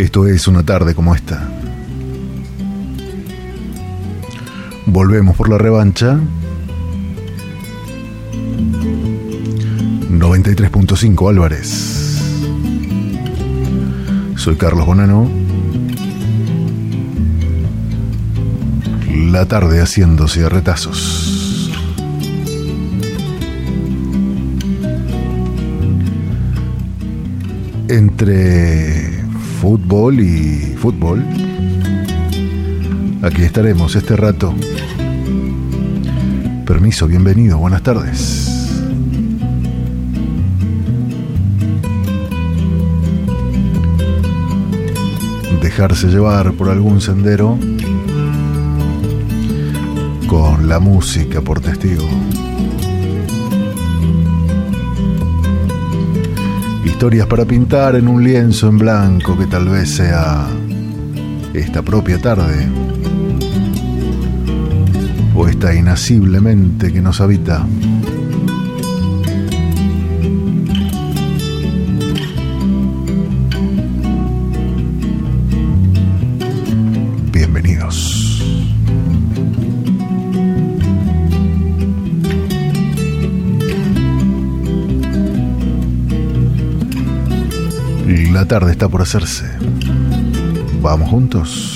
Esto es una tarde como esta. Volvemos por la revancha. 93.5 Álvarez. Soy Carlos Bonano. La tarde haciéndose a retazos. Entre fútbol y fútbol. Aquí estaremos este rato. Permiso, bienvenido, buenas tardes. Dejarse llevar por algún sendero con la música por testigo. Historias para pintar en un lienzo en blanco que tal vez sea esta propia tarde o esta inasiblemente que nos habita. La tarde está por hacerse. Vamos juntos.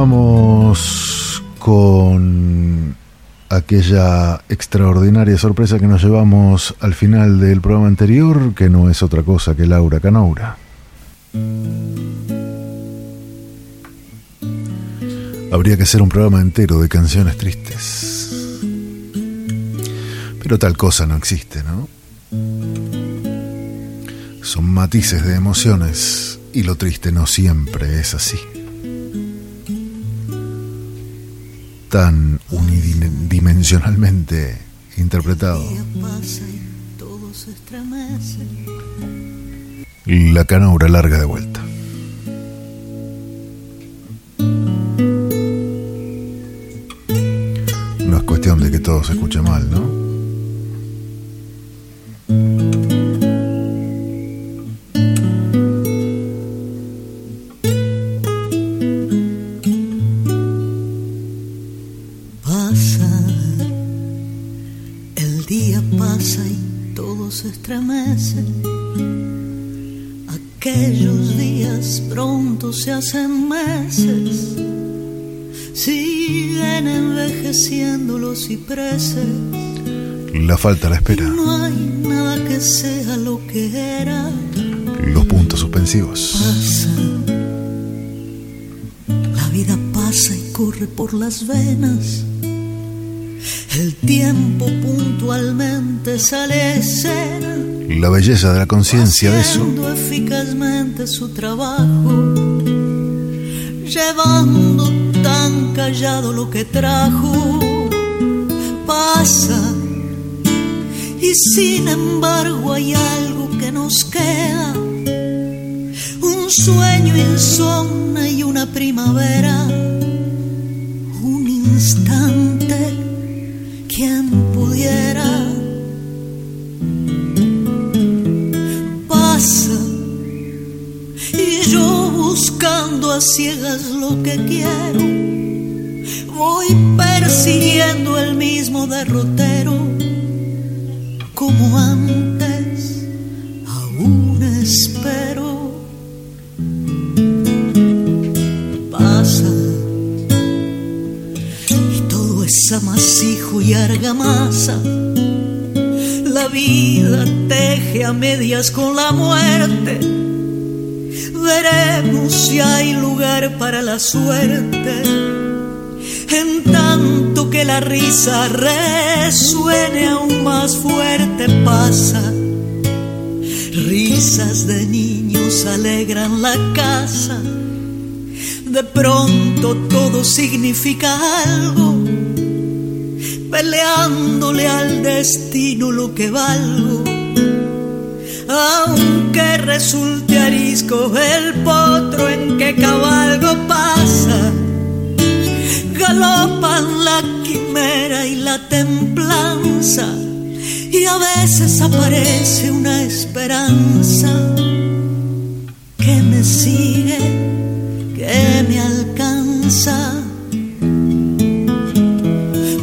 Retomamos con aquella extraordinaria sorpresa que nos llevamos al final del programa anterior, que no es otra cosa que Laura Canaura. Habría que hacer un programa entero de canciones tristes. Pero tal cosa no existe, ¿no? Son matices de emociones y lo triste no siempre es así. Tan unidimensionalmente interpretado. La canaura larga de vuelta. Falta la espera. No hay nada que sea lo que era. Los puntos suspensivos. Pasa. La vida pasa y corre por las venas. El tiempo puntualmente sale escena. La belleza de la conciencia de eso. Eficazmente su trabajo. Llevando tan callado lo que trajo. Pasa. Y sin embargo hay algo que nos queda. Un sueño insomne y una primavera. Un instante. Quien pudiera. Pasa. Y yo buscando a ciegas lo que quiero. Voy persiguiendo el mismo derrotero. Como antes, aún espero. Pasa. Y todo es amasijo y argamasa. La vida teje a medias con la muerte. Veremos si hay lugar para la suerte. En tanto que la risa resuene aún más fuerte pasa. Risas de niños alegran la casa. de pronto todo significa algo, peleándole al destino lo que valgo. Aunque resulte arisco el potro en que cabalgo pasa, galopan la quimera y la templanza, y a veces aparece una esperanza que me sigue que me alcanza.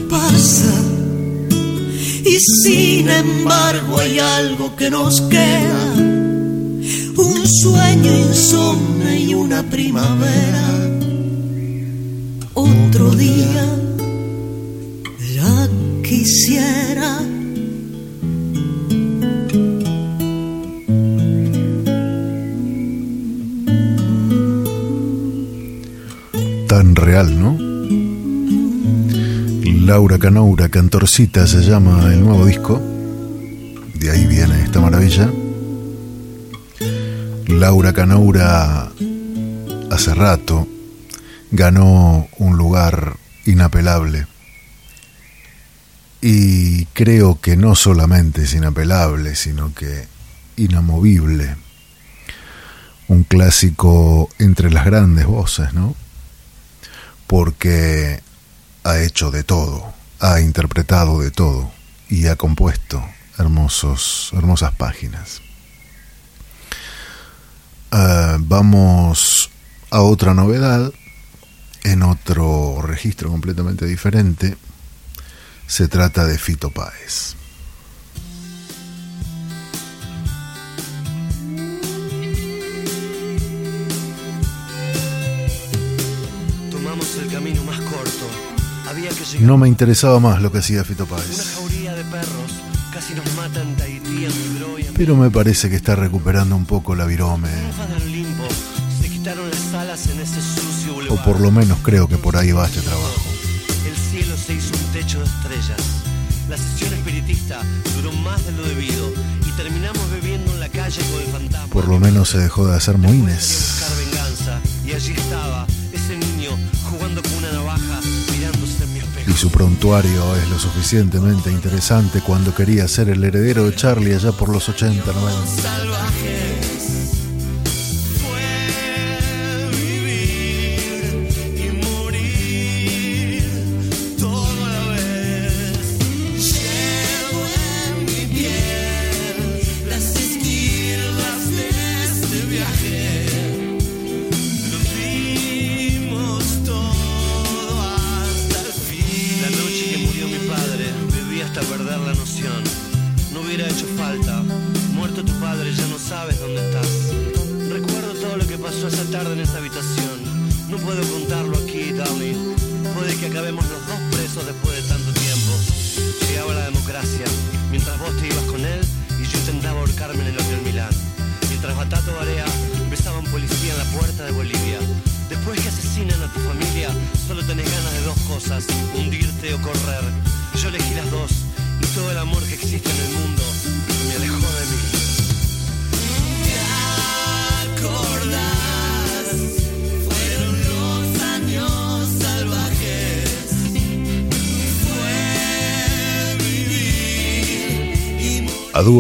Pasa y sin embargo hay algo que nos queda, un sueño insomne y una primavera. Otro día ya quisiera real, ¿no? Laura Canaura, Cantorcita se llama el nuevo disco. De ahí viene esta maravilla. Laura Canaura hace rato ganó un lugar inapelable. Y creo que no solamente es inapelable, sino que inamovible. Un clásico entre las grandes voces, ¿no? porque ha hecho de todo, ha interpretado de todo y ha compuesto hermosos, hermosas páginas. Ah, vamos a otra novedad, en otro registro completamente diferente. Se trata de Fito Páez. No me interesaba más lo que hacía Fito Páez. Pero me parece que está recuperando un poco la virome. O por lo menos creo que por ahí va este trabajo. El cielo se hizo un techo de estrellas. La sesión espiritista duró más de lo debido y terminamos bebiendo en la calle con el fantasma. Por lo menos se dejó de hacer moines. Y allí estaba ese niño jugando con una navaja y su prontuario es lo suficientemente interesante cuando quería ser el heredero de Charlie allá por los 80, 90.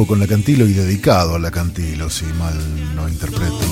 Con la Cantilo y dedicado a la Cantilo, si mal no interpreto.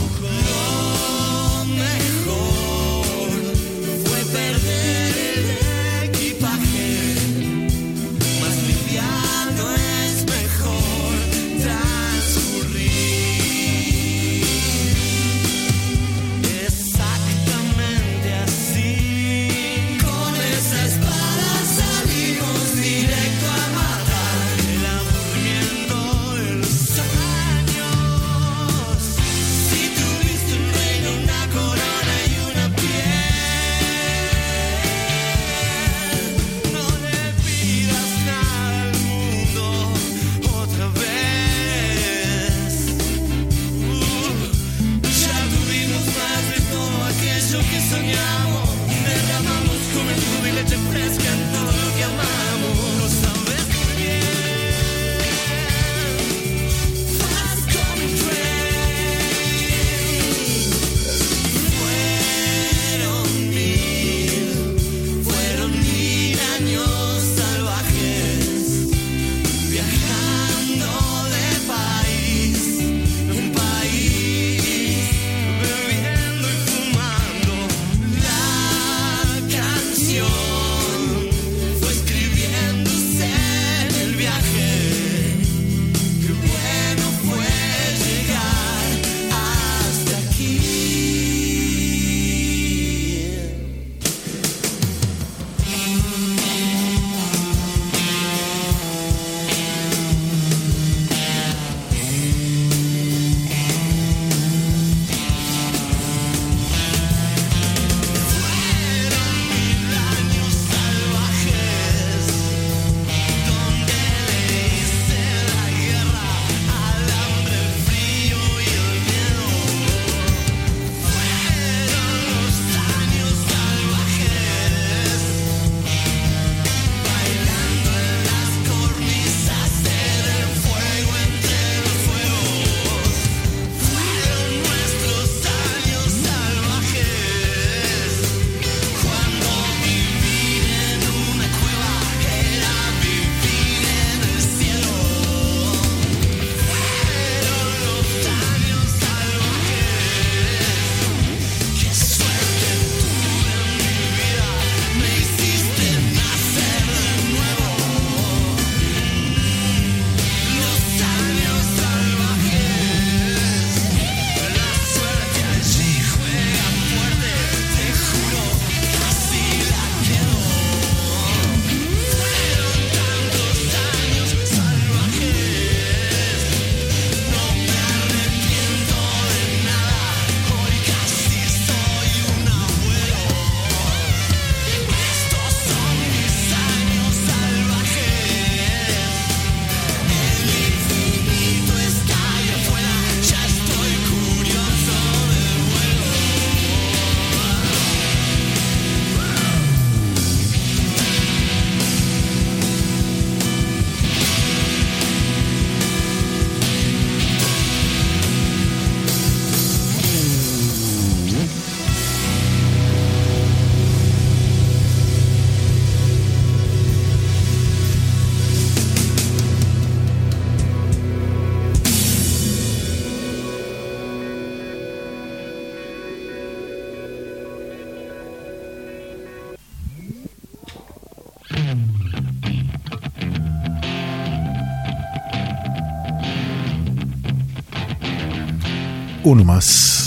おります。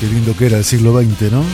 Qué lindo que era el siglo XX, ¿no?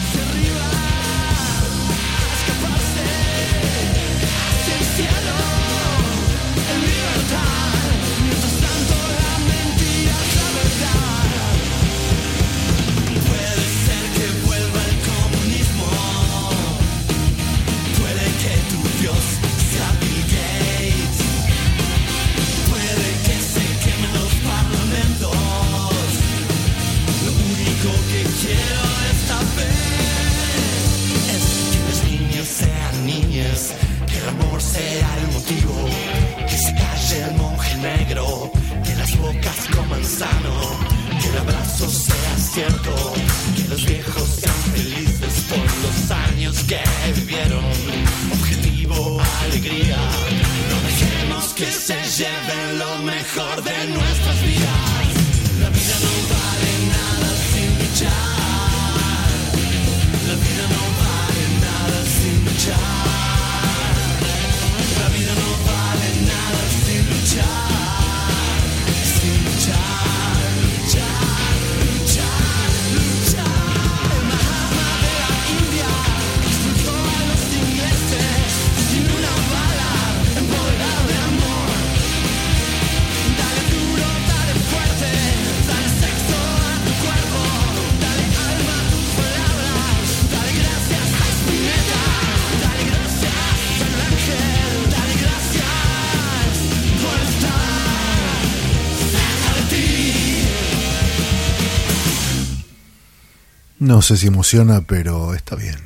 no sé si emociona, pero está bien.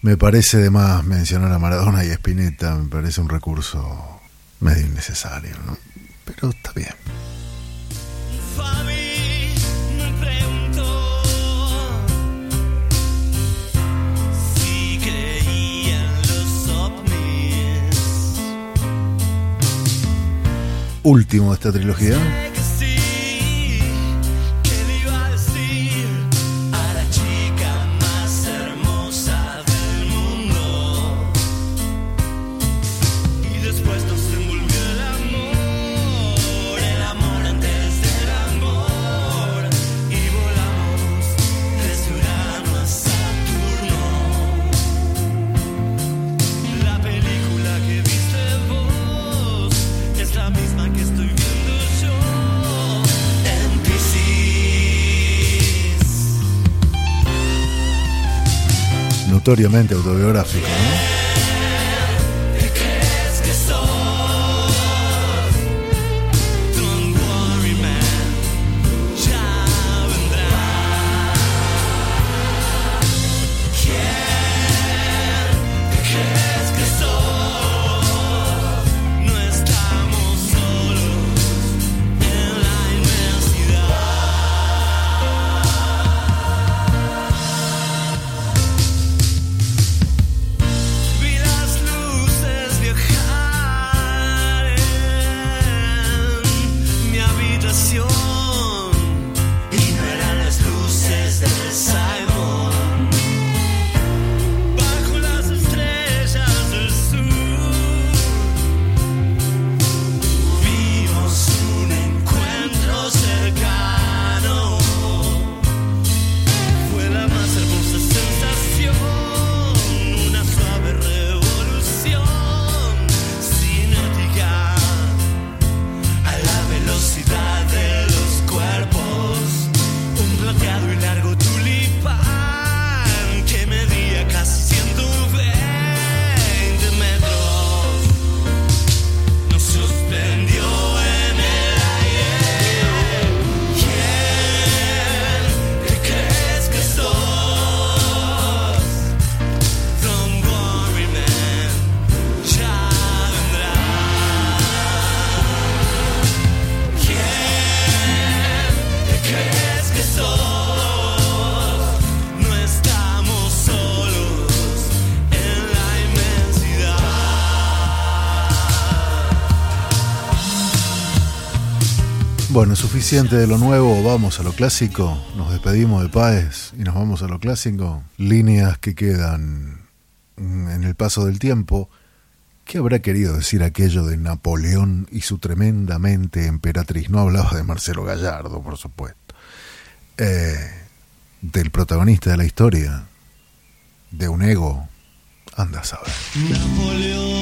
Me parece de más mencionar a Maradona y a Spinetta, me parece un recurso medio innecesario, ¿no? Pero está bien. Último de esta trilogía. Notoriamente autobiográfico. ¿no? Suficiente de lo nuevo, vamos a lo clásico. Nos despedimos de Páez y nos vamos a lo clásico. Líneas que quedan en el paso del tiempo. ¿Qué habrá querido decir aquello de Napoleón y su tremendamente emperatriz? No hablaba de Marcelo Gallardo, por supuesto. Eh, del protagonista de la historia, de un ego. Anda a saber. Napoleón.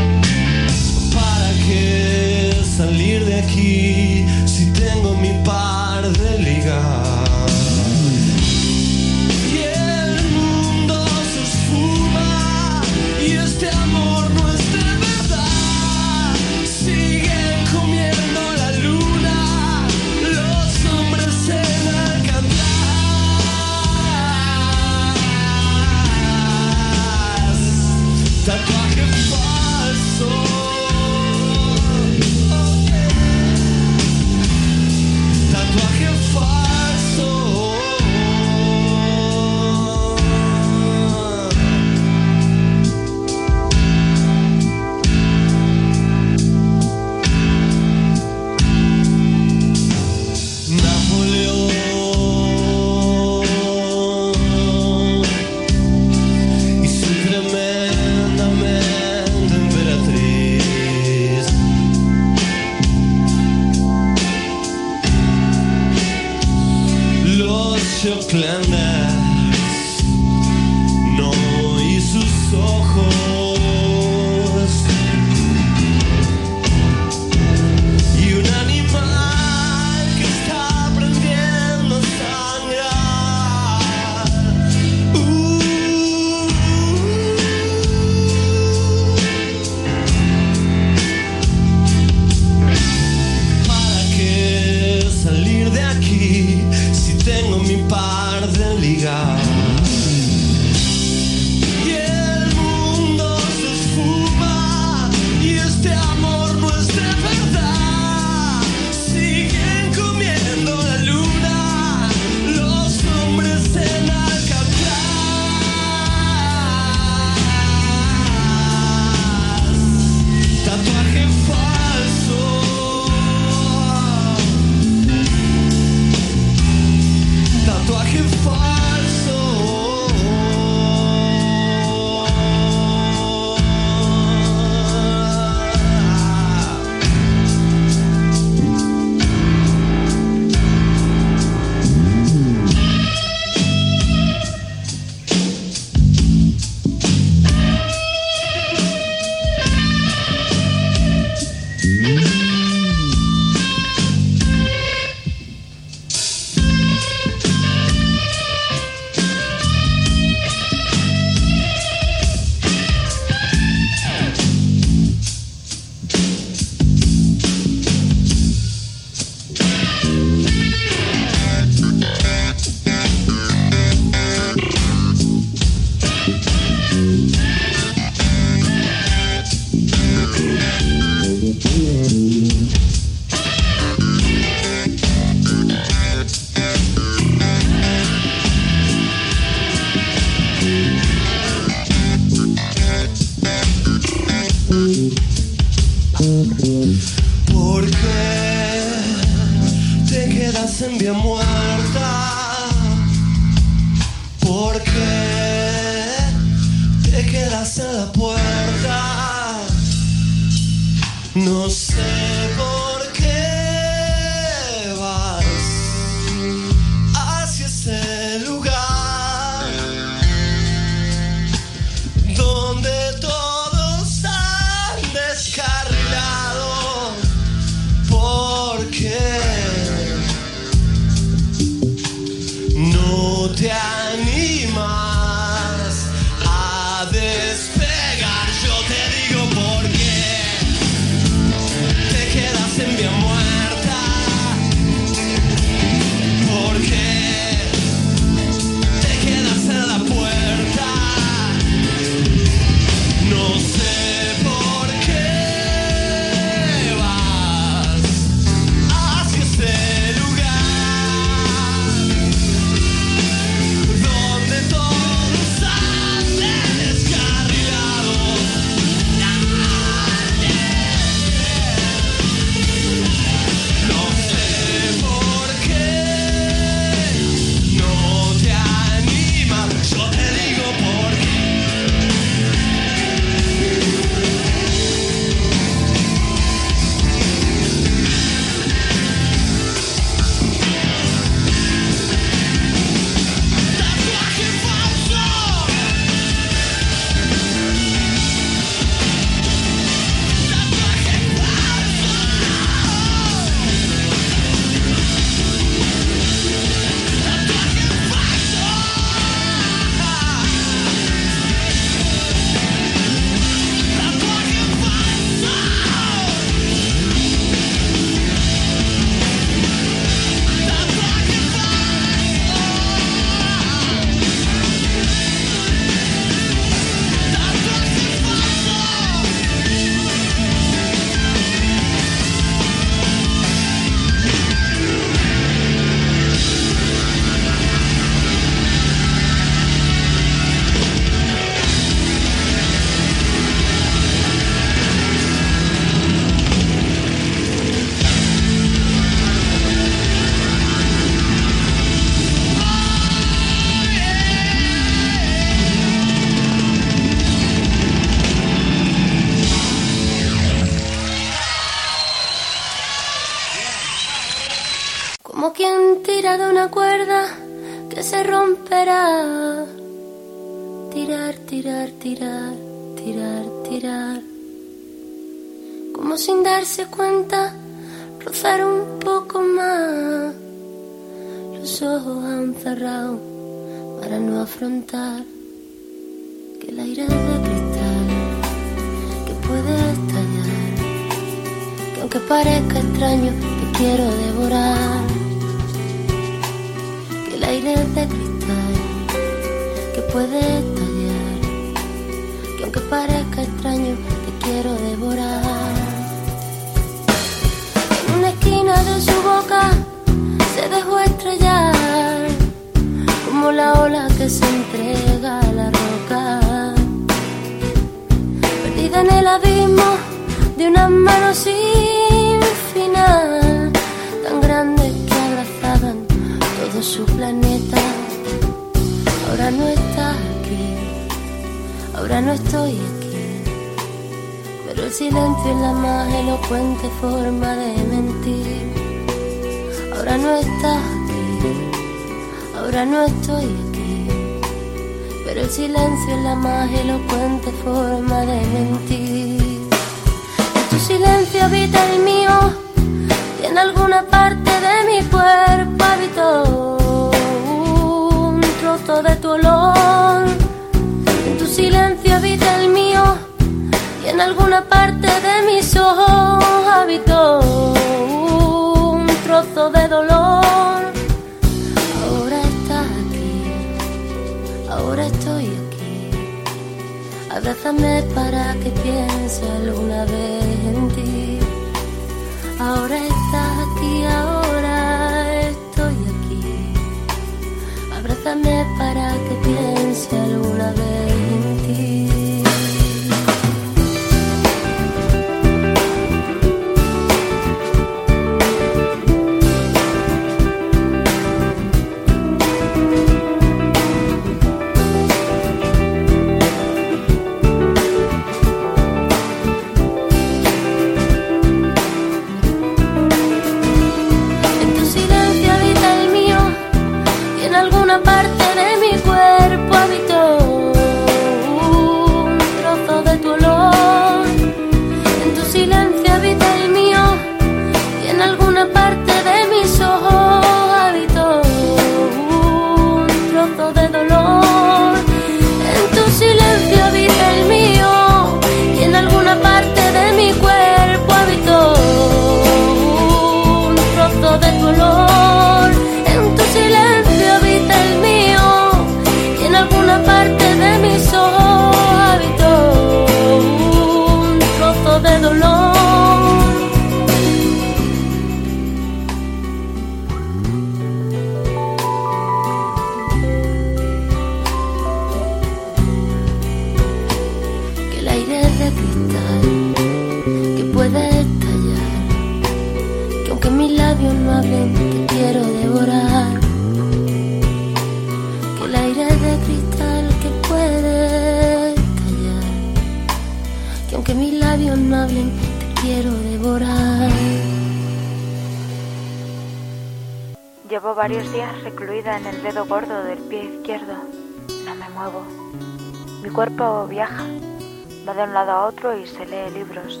y se lee libros.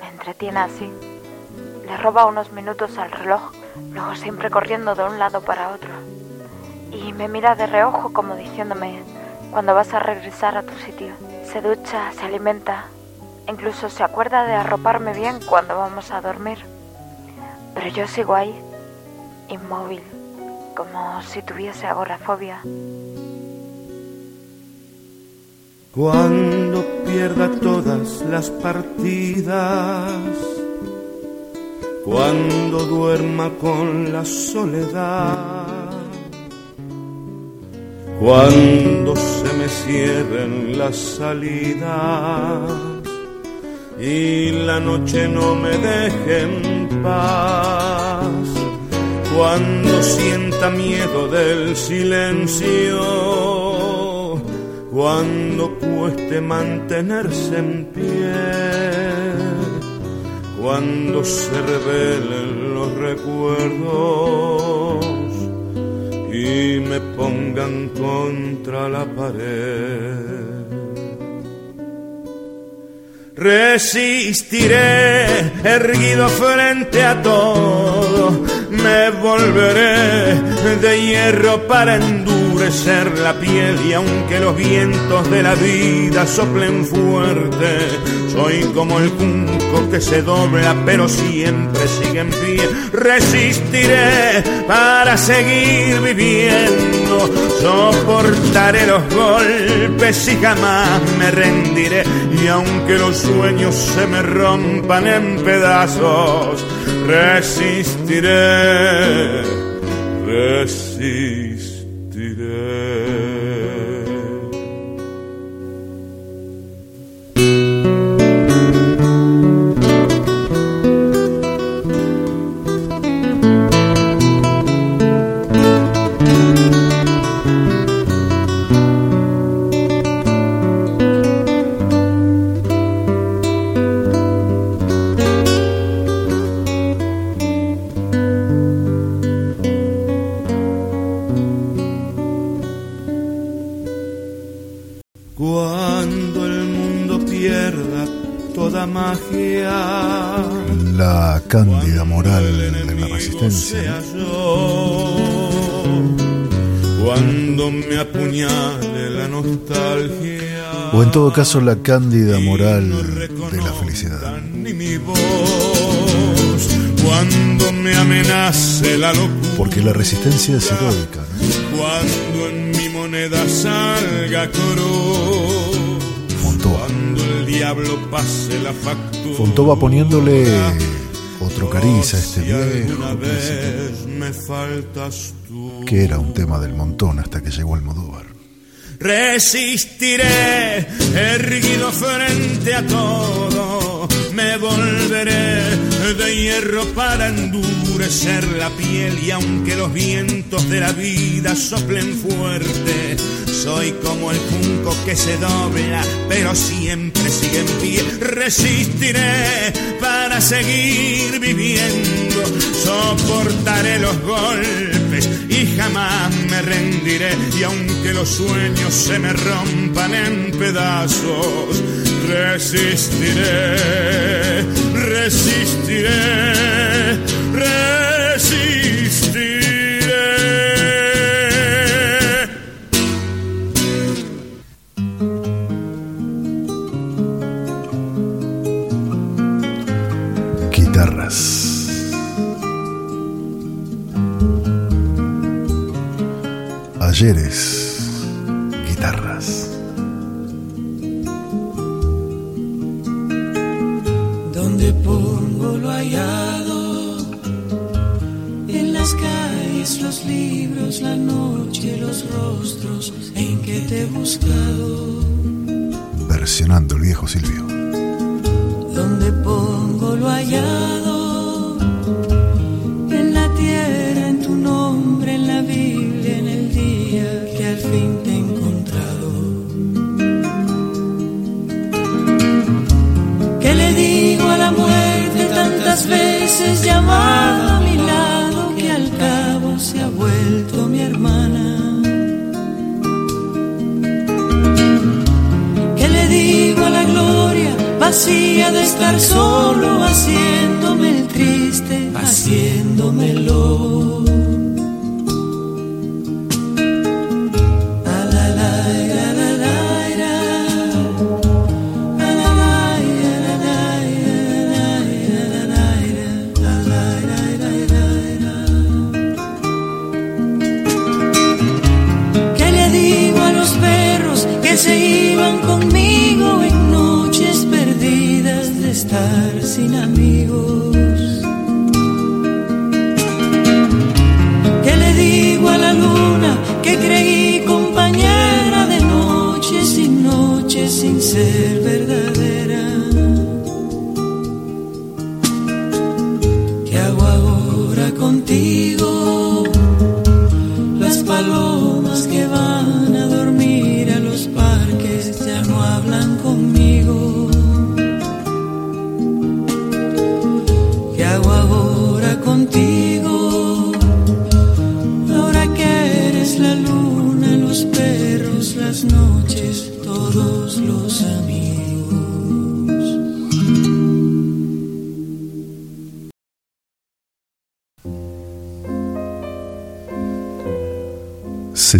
Me entretiene así. Le roba unos minutos al reloj, luego siempre corriendo de un lado para otro. Y me mira de reojo como diciéndome, cuando vas a regresar a tu sitio. Se ducha, se alimenta, incluso se acuerda de arroparme bien cuando vamos a dormir. Pero yo sigo ahí, inmóvil, como si tuviese agorafobia. Cuando pierda todas las partidas. Cuando duerma con la soledad. Cuando se me cierren las salidas y la noche no me deje en paz. Cuando sienta miedo del silencio cuando cueste mantenerse en pie, cuando se revelen los recuerdos y me pongan contra la pared. Resistiré erguido frente a todo me volveré de hierro para endurecer la piel y aunque los vientos de la vida soplen fuerte, soy como el junco que se dobla pero siempre sigue en pie. Resistiré para seguir viviendo, soportaré los golpes y jamás me rendiré. Y aunque los sueños se me rompan en pedazos, resistiré, resistiré. Cándida moral de la resistencia. Cuando me apuñale la nostalgia. O en todo caso la cándida moral de la felicidad. cuando me amenace la locura. Porque la resistencia es heroica. Cuando en mi moneda salga coro. Cuando el diablo pase la factura. Fontova poniéndole otro cariz a este viejo que era un tema del montón hasta que llegó Almodóvar. Resistiré erguido frente a todo, me volveré de hierro para endurecer la piel y aunque los vientos de la vida soplen fuerte, soy como el junco que se dobla, pero sigue en pie. Resistiré para seguir viviendo, soportaré los golpes y jamás me rendiré. Y aunque los sueños se me rompan en pedazos, resistiré, resistiré, resistiré. Guitarras. Donde pongo lo hallado, en las calles, los libros, la noche, los rostros en que te he buscado. Versionando el viejo Silvio. Donde pongo lo hallado veces llamado a mi lado que al cabo se ha vuelto mi hermana. ¿Qué le digo a la gloria vacía de estar solo haciéndome el triste, haciéndomelo? Sin amigos.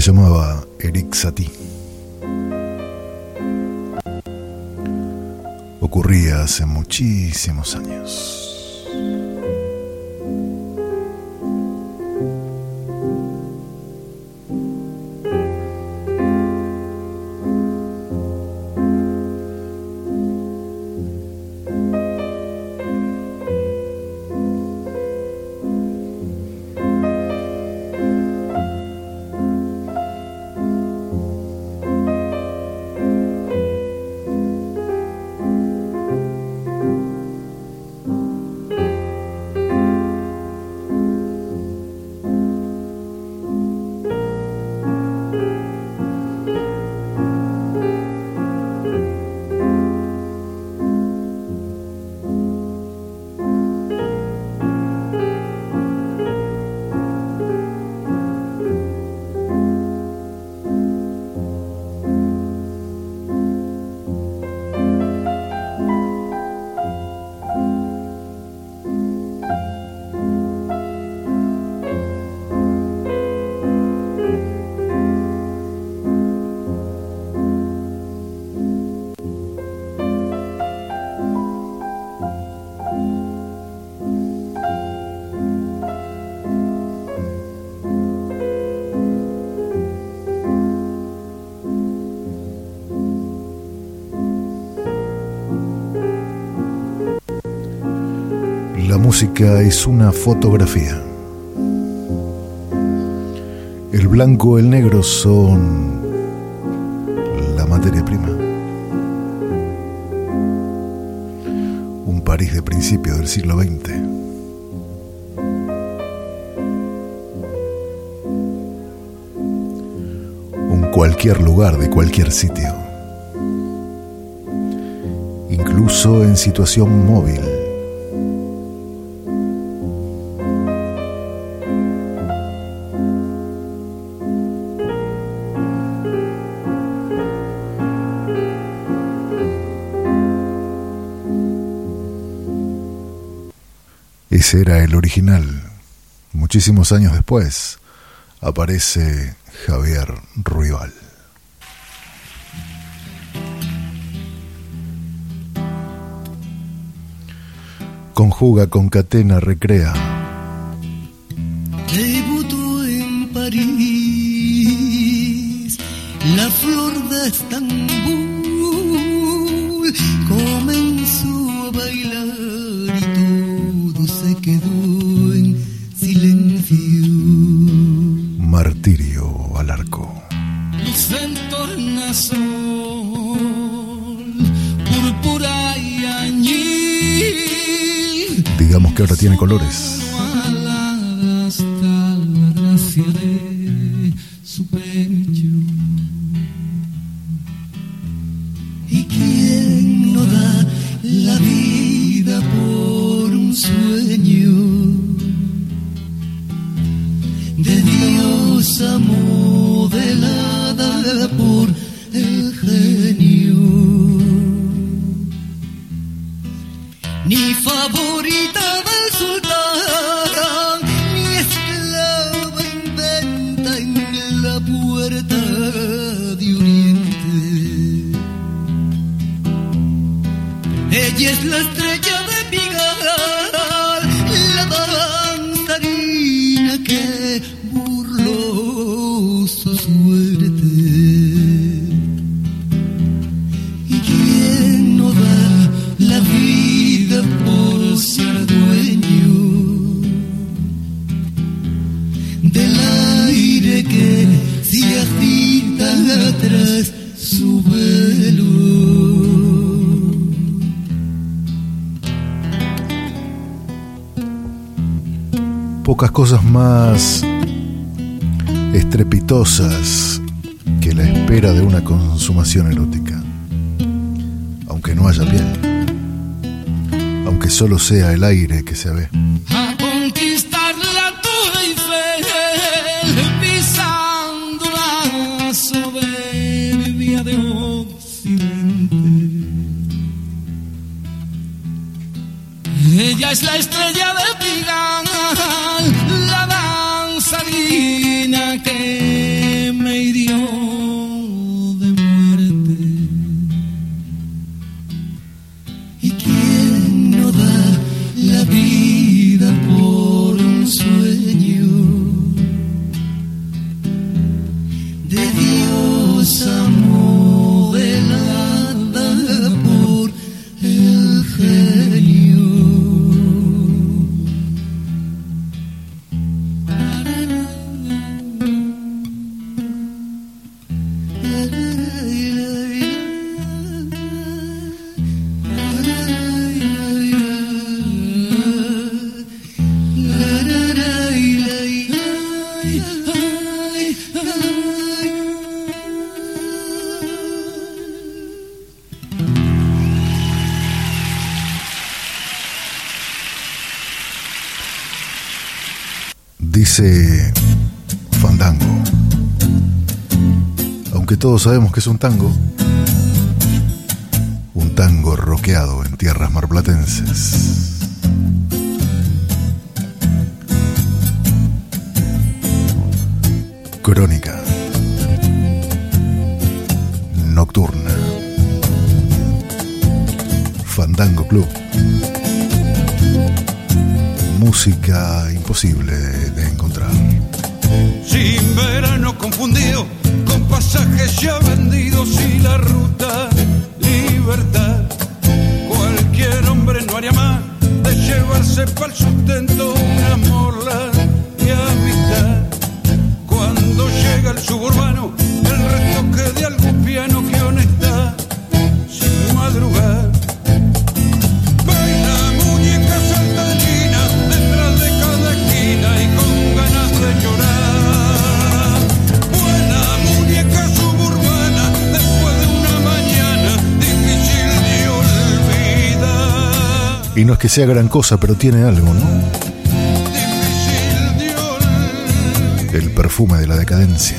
Llamaba Eric Satie. Ocurría hace muchísimos años. Música es una fotografía. El blanco y el negro son la materia prima. Un París de principio del siglo XX. Un cualquier lugar de cualquier sitio. Incluso en situación móvil. Era el original. Muchísimos años después aparece Javier Ruibal. Conjuga, concatena, recrea. Colores. Más estrepitosas que la espera de una consumación erótica. Aunque no haya piel. Aunque solo sea el aire que se ve. todos sabemos que es un tango. Un tango roqueado en tierras marplatenses. Crónica Nocturna Fandango Club Música Imposible sea gran cosa, pero tiene algo, ¿no? El perfume de la decadencia.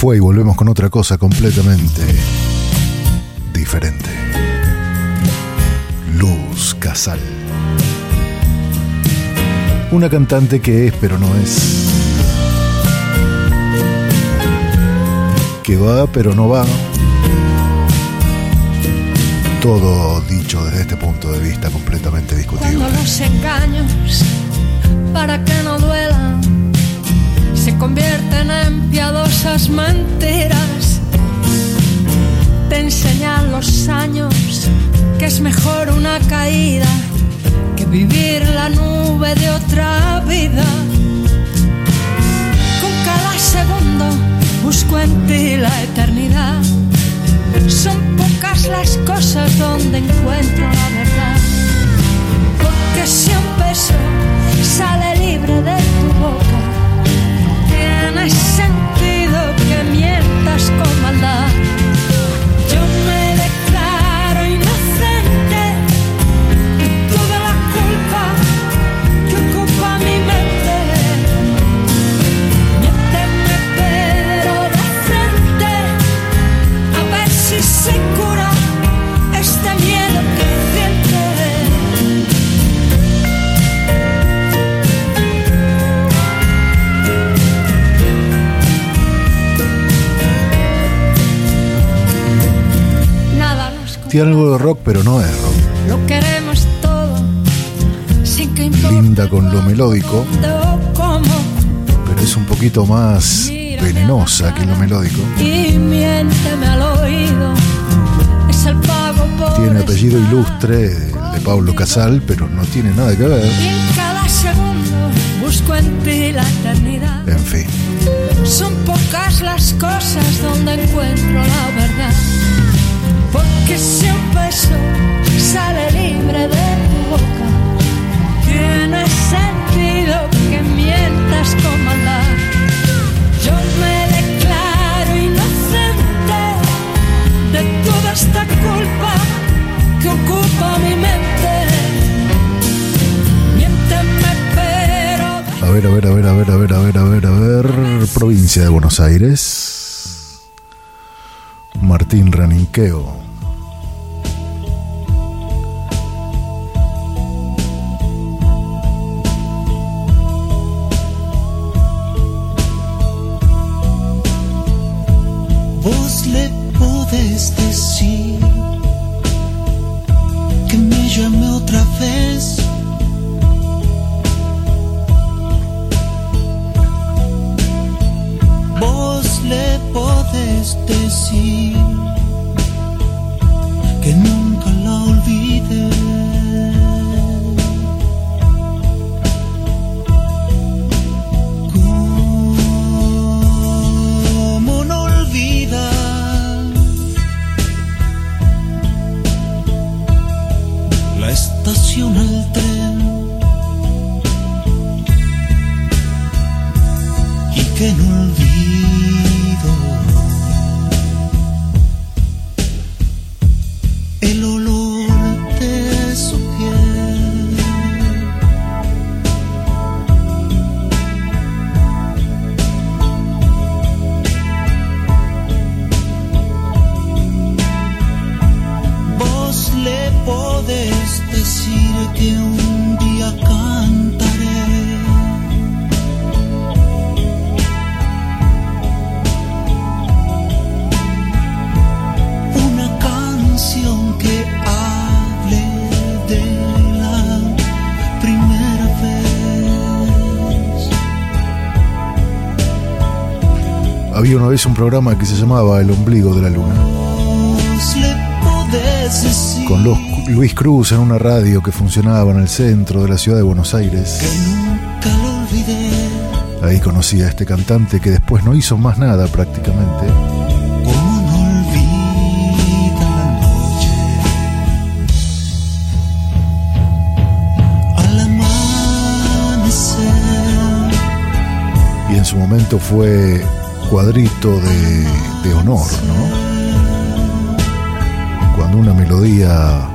fue y volvemos con otra cosa completamente diferente. Luz Casal. Una cantante que es pero no es. Que va pero no va. Todo dicho desde este punto de vista completamente discutido. Cuando los engaños, para que no duela convierten en piadosas manteras. Te enseñan los años que es mejor una caída que vivir la nube de otra vida. Con cada segundo busco en ti la eternidad. Son pocas las cosas donde encuentro la verdad. Porque si un beso sale libre de tu boca tan has sentido que mientas con maldad. tiene algo de rock, pero no es rock. Lo queremos todo, sin que Linda con lo melódico, pero es un poquito más venenosa que lo melódico. Y miénteme al oído, es el pago por Tiene apellido ilustre de Pablo Casal, pero no tiene nada que ver. Y en cada segundo busco en ti la eternidad. En fin. Son pocas las cosas donde encuentro la verdad. Porque si un beso sale libre de tu boca, tiene sentido que mientas con maldad. Yo me declaro inocente de toda esta culpa que ocupa mi mente. Miénteme, pero a ver, a ver, a ver, a ver, a ver, a ver, a ver, a ver. Provincia de Buenos Aires. Martín Raninqueo. Programa que se llamaba El ombligo de la luna. Con los Luis Cruz en una radio que funcionaba en el centro de la ciudad de Buenos Aires. Ahí conocí a este cantante que después no hizo más nada prácticamente. Y en su momento fue cuadrito de, de honor, ¿no? Cuando una melodía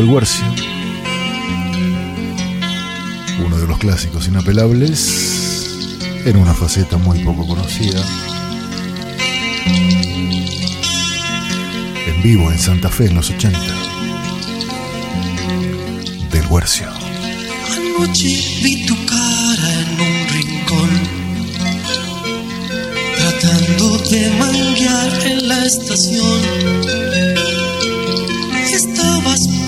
del Huercio. Uno de los clásicos inapelables. En una faceta muy poco conocida. En vivo en Santa Fe en los 80. Del Huercio. Anoche vi tu cara en un rincón, tratando de manguear en la estación. Estabas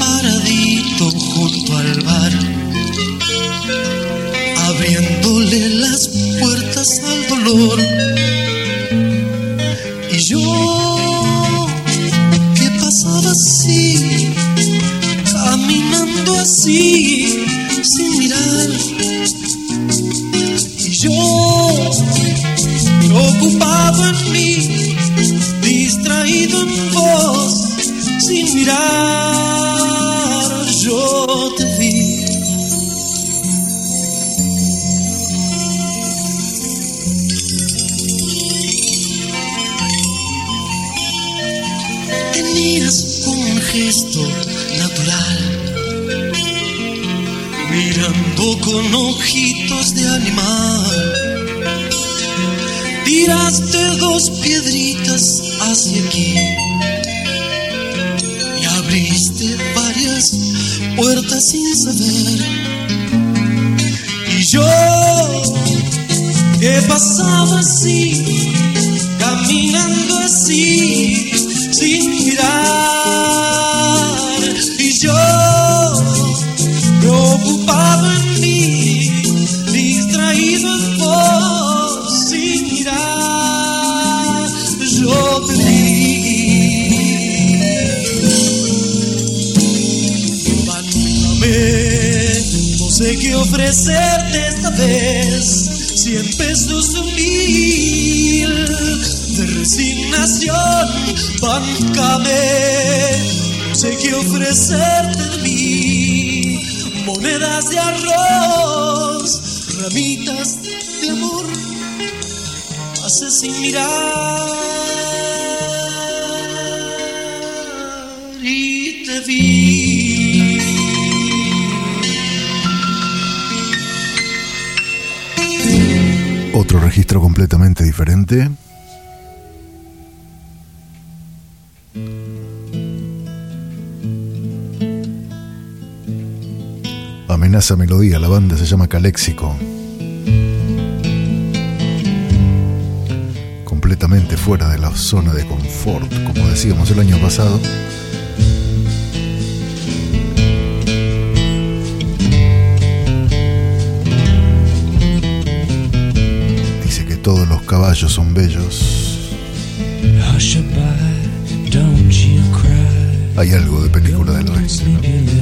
junto al bar, abriéndole las puertas al dolor. Y yo, que pasaba así, caminando así, ofrecerte de mí monedas de arroz, ramitas de amor, pasé sin mirar y te vi. Otro registro completamente diferente Esa melodía. La banda se llama Caléxico. Completamente fuera de la zona de confort, como decíamos el año pasado. Dice que todos los caballos son bellos. Hay algo de película del oeste, ¿no?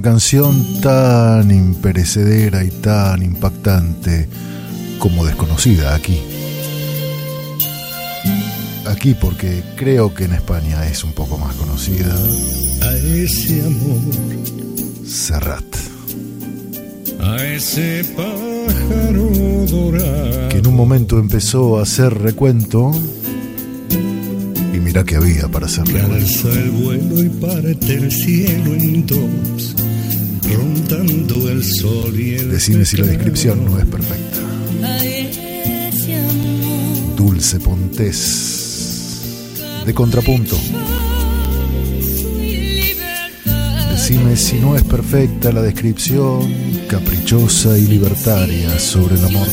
Una canción tan imperecedera y tan impactante como desconocida aquí. Aquí porque creo que en España es un poco más conocida. A ese amor, Serrat. a ese pájaro dorado. que en un momento empezó a hacer recuento y mira que había para hacer recuento. alza el vuelo y parte el cielo en dos, rondando el sol y el Decime si la descripción no es perfecta. Dulce Pontés. De contrapunto. Decime si no es perfecta la descripción caprichosa y libertaria sobre el amor.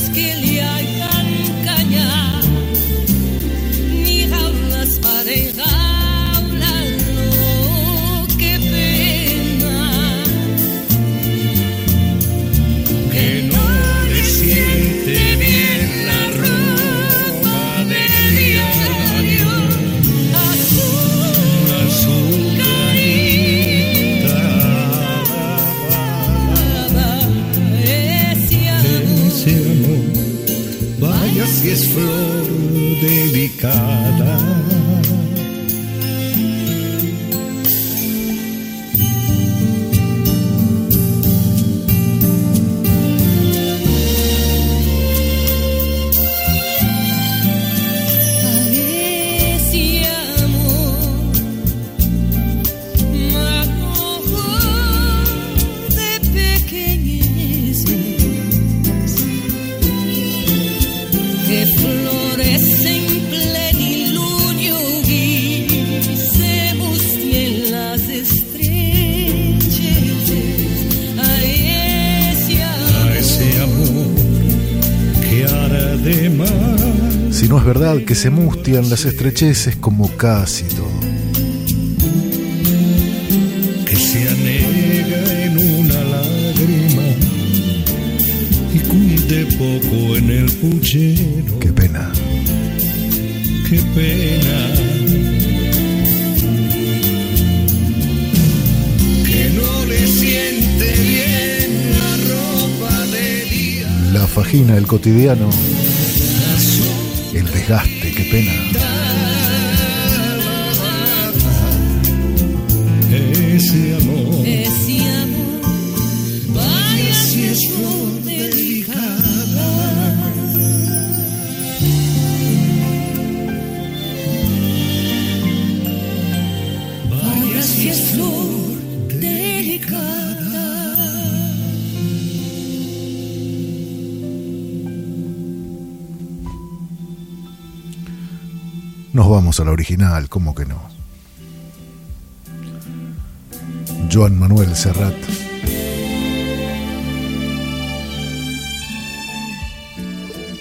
Se mustian las estrecheces como casi todo. que se anega en una lágrima y cuide poco en el puchero. Qué pena. Qué pena. Que no le siente bien la ropa de día. La fajina, el cotidiano. El desgaste, qué pena. Ese amor. A la original, ¿cómo que no? Joan Manuel Serrat.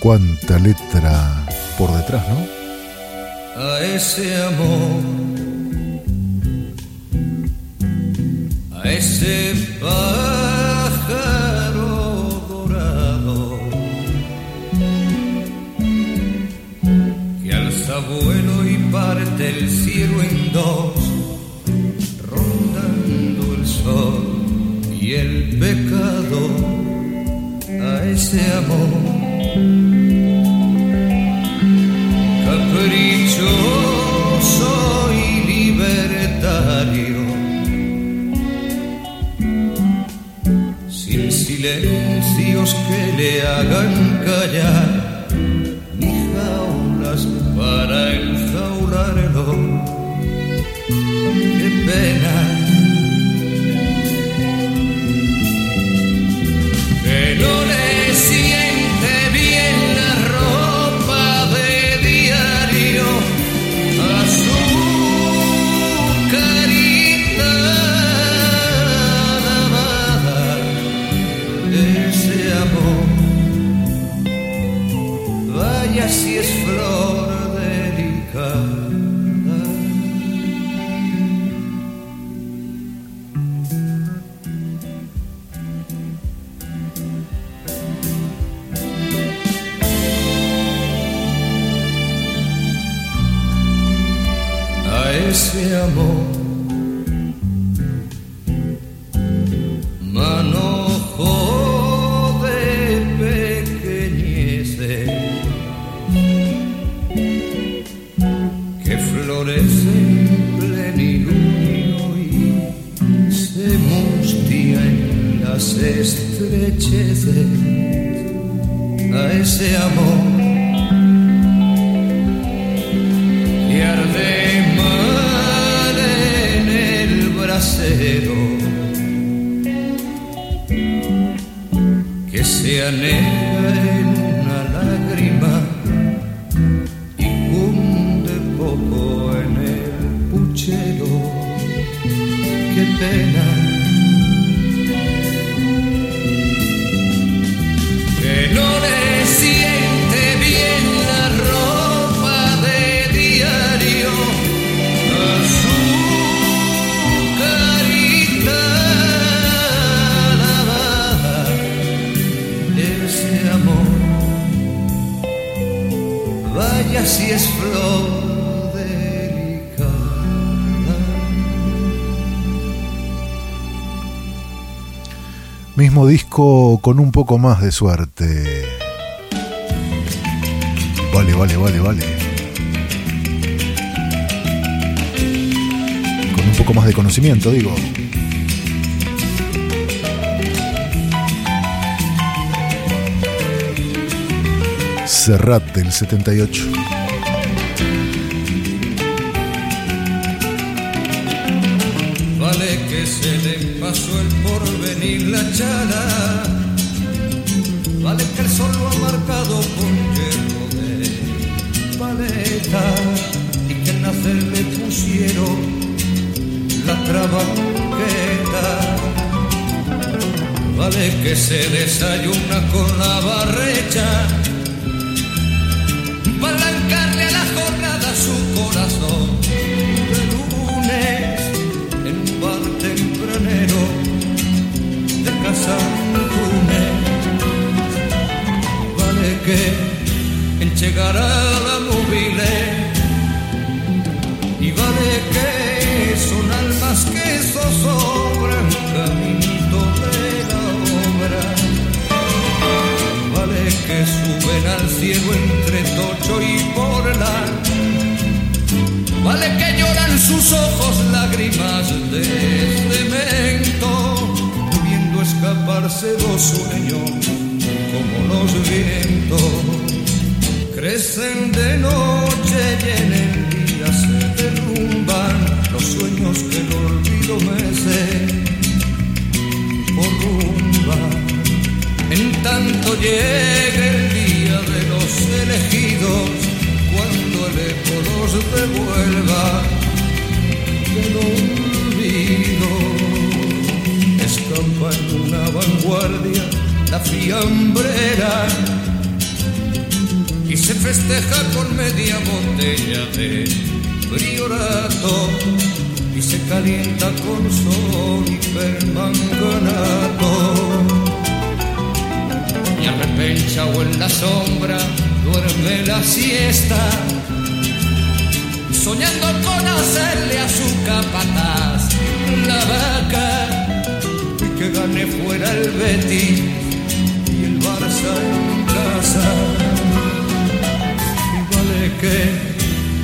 Cuánta letra por detrás, ¿no? A ese amor. A ese ese amor. caprichoso y libertario, sin silencios que le hagan callar, con un poco más de suerte. Vale, vale, vale, vale. Con un poco más de conocimiento, digo. Serrat del 78. Y se festeja con media botella de priorato y se calienta con sol y permanganato. Y arrepencha o en la sombra duerme la siesta, soñando con hacerle a su capataz la vaca y que gane fuera el Betis Barça en casa. Y vale que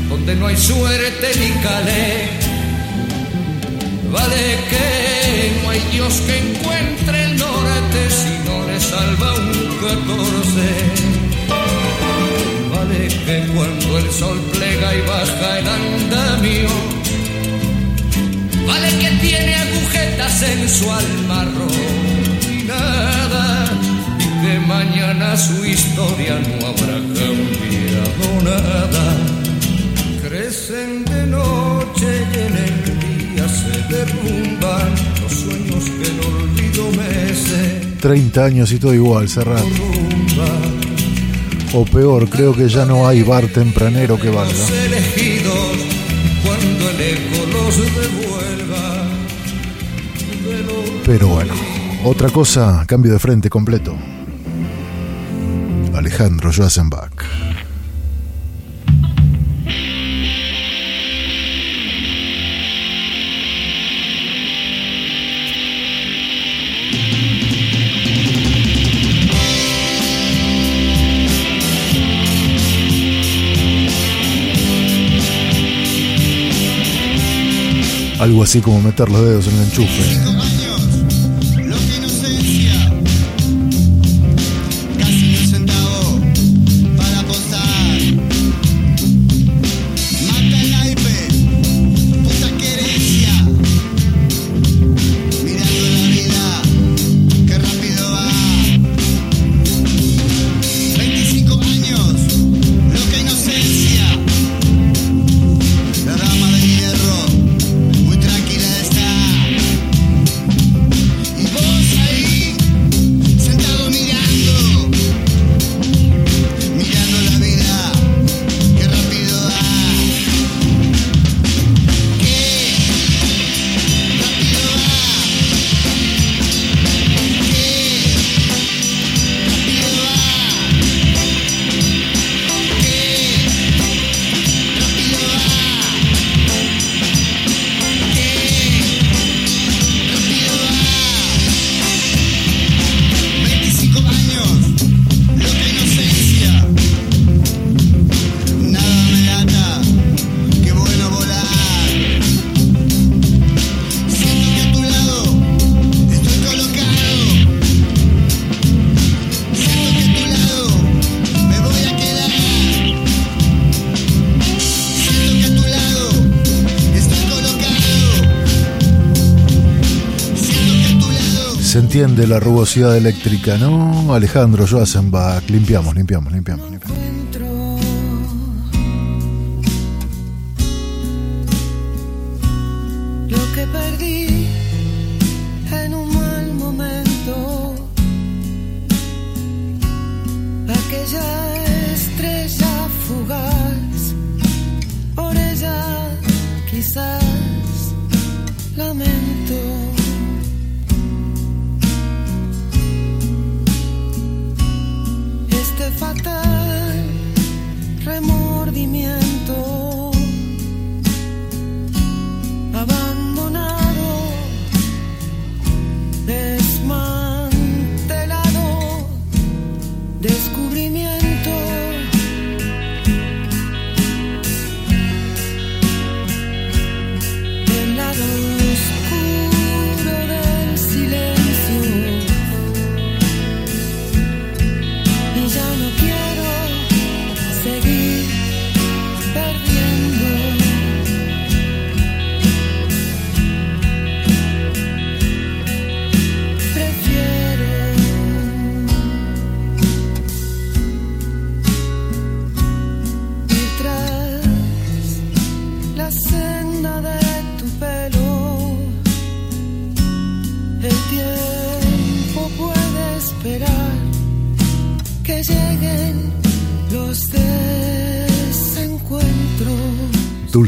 donde no hay suerte ni calé, vale que no hay Dios que encuentre el norte si no le salva un 14. Vale que cuando el sol plega y baja el andamio, vale que tiene agujetas en su alma nada que mañana su historia no habrá cambiado nada. Crecen de noche y en el día se derrumban los sueños que el olvido mece. 30 años y todo igual. Rumba. O peor, creo que ya no hay bar tempranero que valga. Elegidos cuando el eco los devuelva. Pero bueno, otra cosa, cambio de frente completo. Alejandro Schwarzenbach. Algo así como meter los dedos en el enchufe. De la rugosidad eléctrica, ¿no? Alejandro Joasenbach, limpiamos, limpiamos, limpiamos,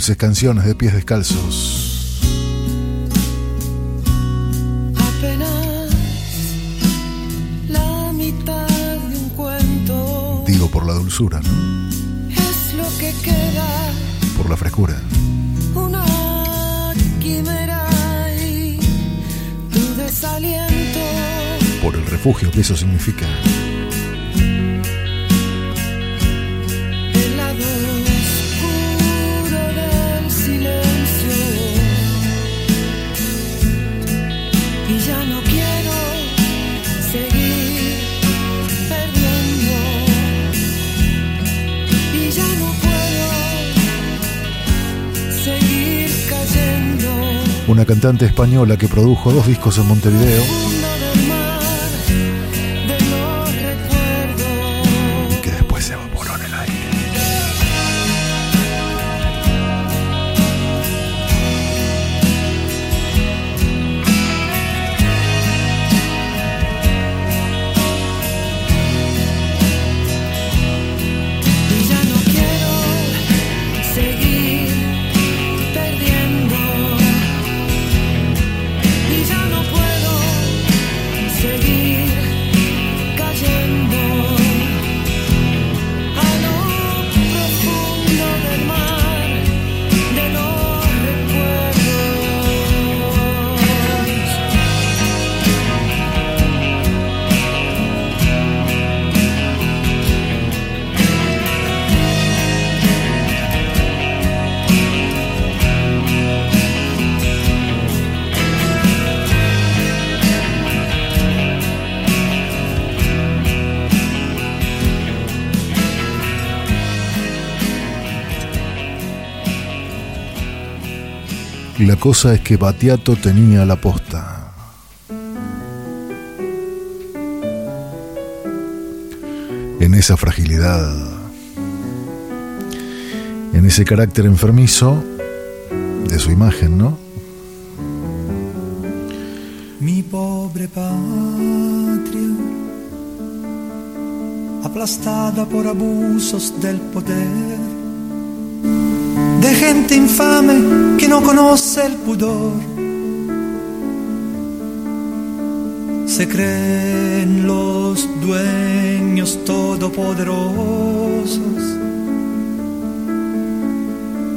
Dulces canciones de pies descalzos. Apenas la mitad de un cuento Digo por la dulzura, ¿no? es lo que queda. Por la frescura. Una quimera y tu desaliento. Por el refugio que eso significa. Una cantante española que produjo dos discos en Montevideo. Cosa es que Batiato tenía la posta. En esa fragilidad, en ese carácter enfermizo de su imagen, ¿no? Mi pobre patria, aplastada por abusos del poder, gente infame que no conoce el pudor. Se creen los dueños todopoderosos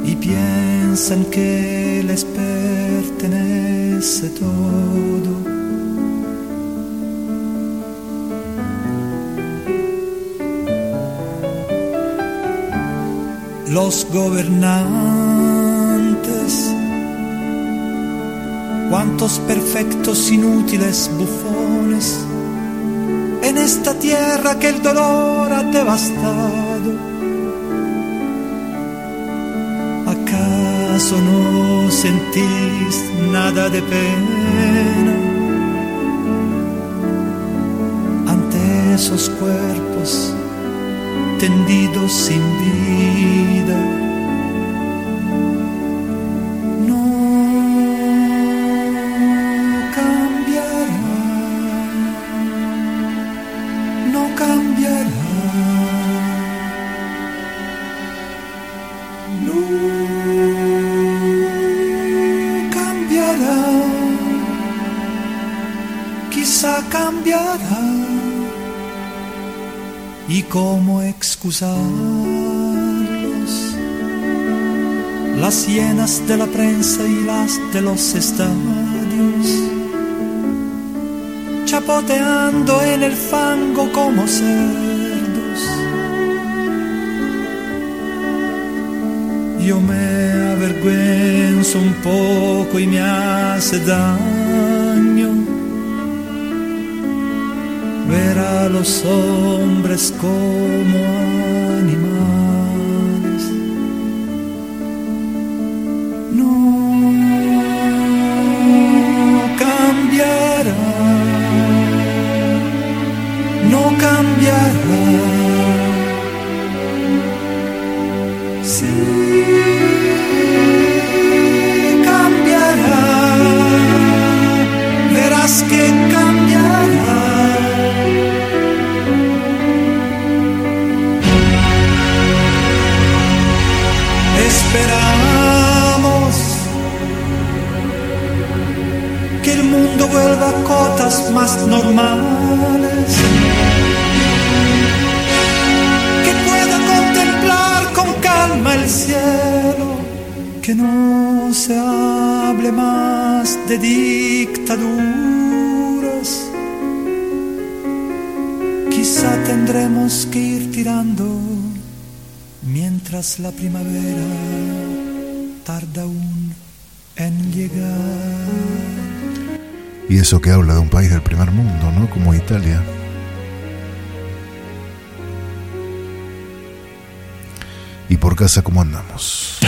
y piensan que les pertenece todo. Los gobernantes, cuantos perfectos inútiles bufones en esta tierra que el dolor ha devastado. ¿Acaso no sentís nada de pena ante esos cuerpos tendidos sin vida? Las hienas de la prensa y las de los estadios, chapoteando en el fango como cerdos. Yo me avergüenzo un poco y me hace daño los hombres como animales. Más normales, que pueda contemplar con calma el cielo, que no se hable más de dictaduras. Quizá tendremos que ir tirando mientras la primavera tarda aún en llegar. Y eso que habla de un país del primer mundo, ¿no? Como Italia. Y por casa, ¿cómo andamos?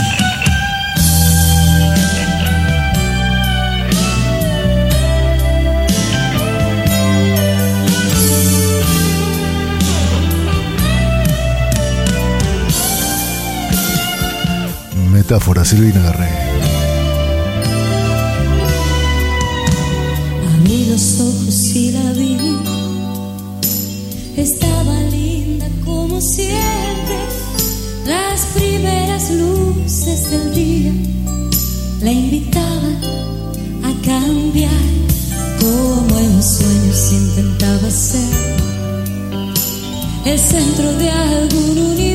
Metáfora, Silvina. Y la vi. Estaba linda como siempre. Las primeras luces del día la invitaban a cambiar. Como en un sueño se intentaba ser el centro de algún universo.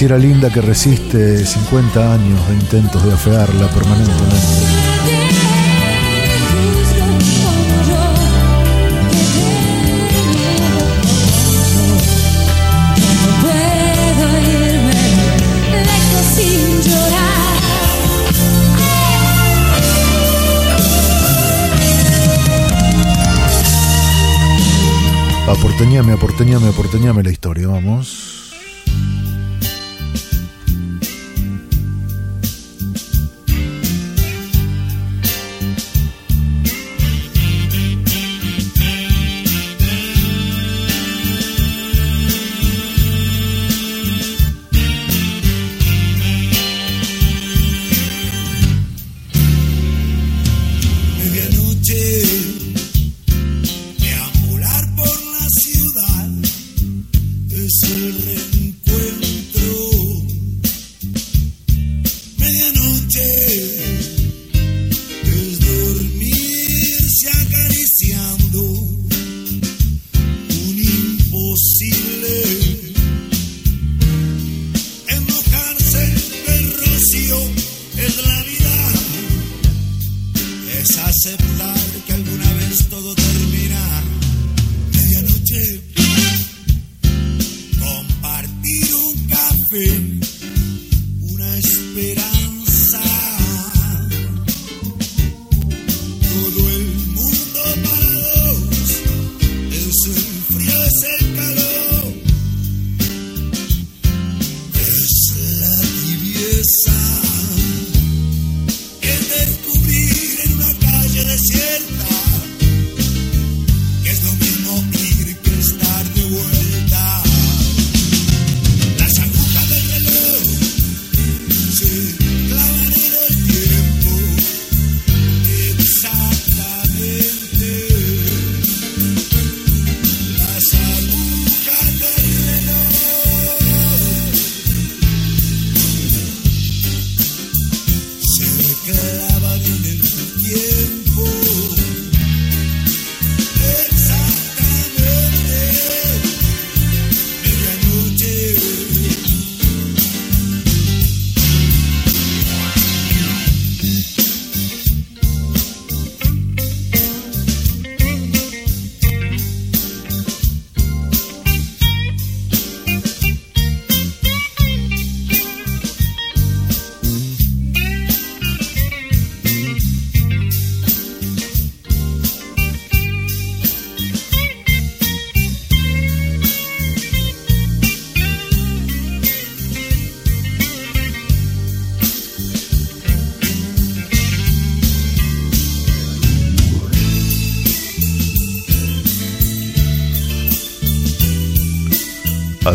Pareciera linda que resiste 50 años de intentos de afearla permanentemente. Aporteñame, aporteñame, aporteñame la historia, vamos.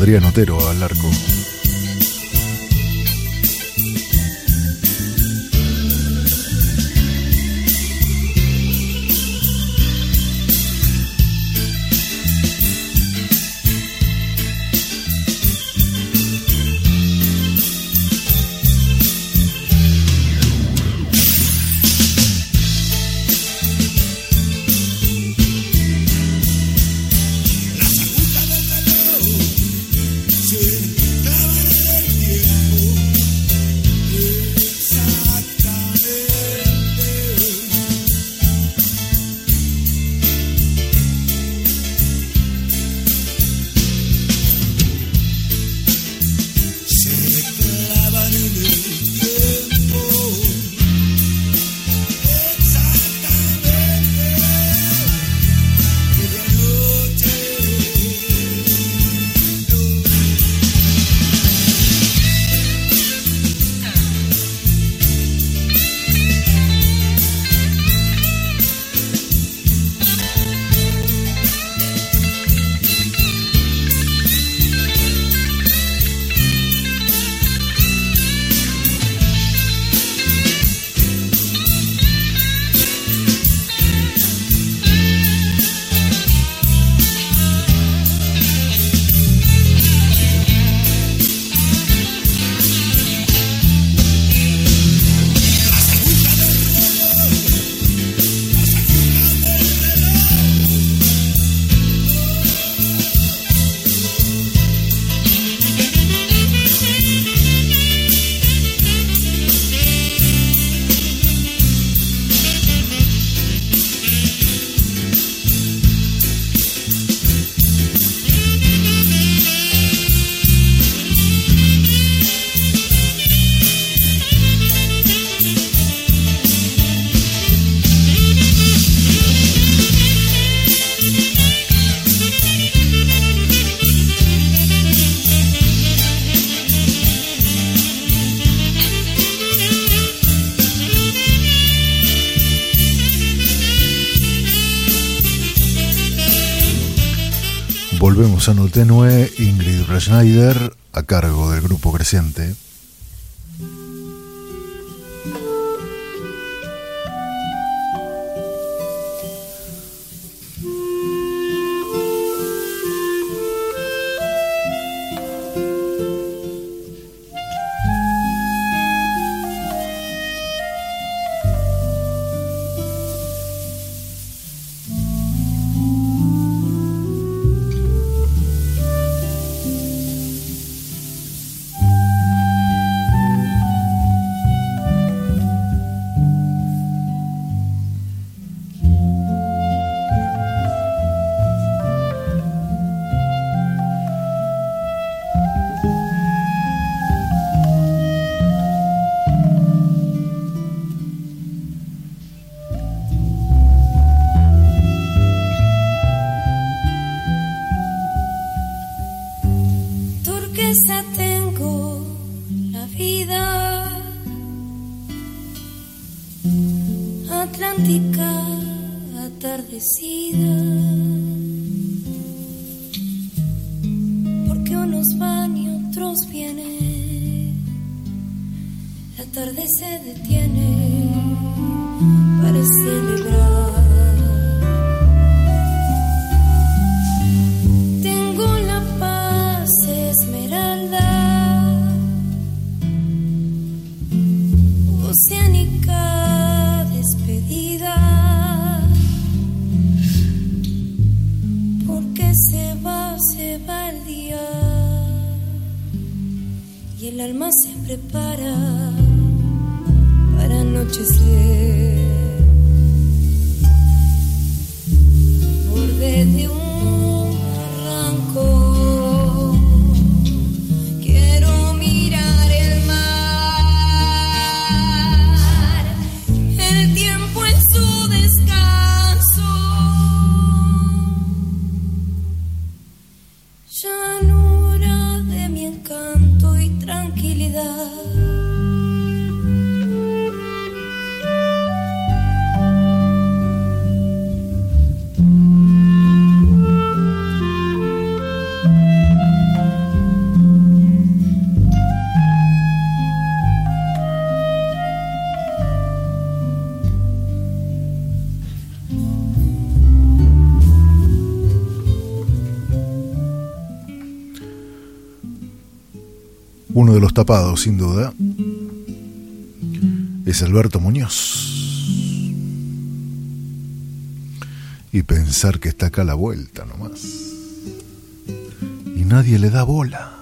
Adrián Otero al arco. Gonzalo Tenue, Ingrid Schneider, a cargo del grupo Creciente, sin duda, es Alberto Muñoz. Y pensar que está acá a la vuelta nomás. Y nadie le da bola.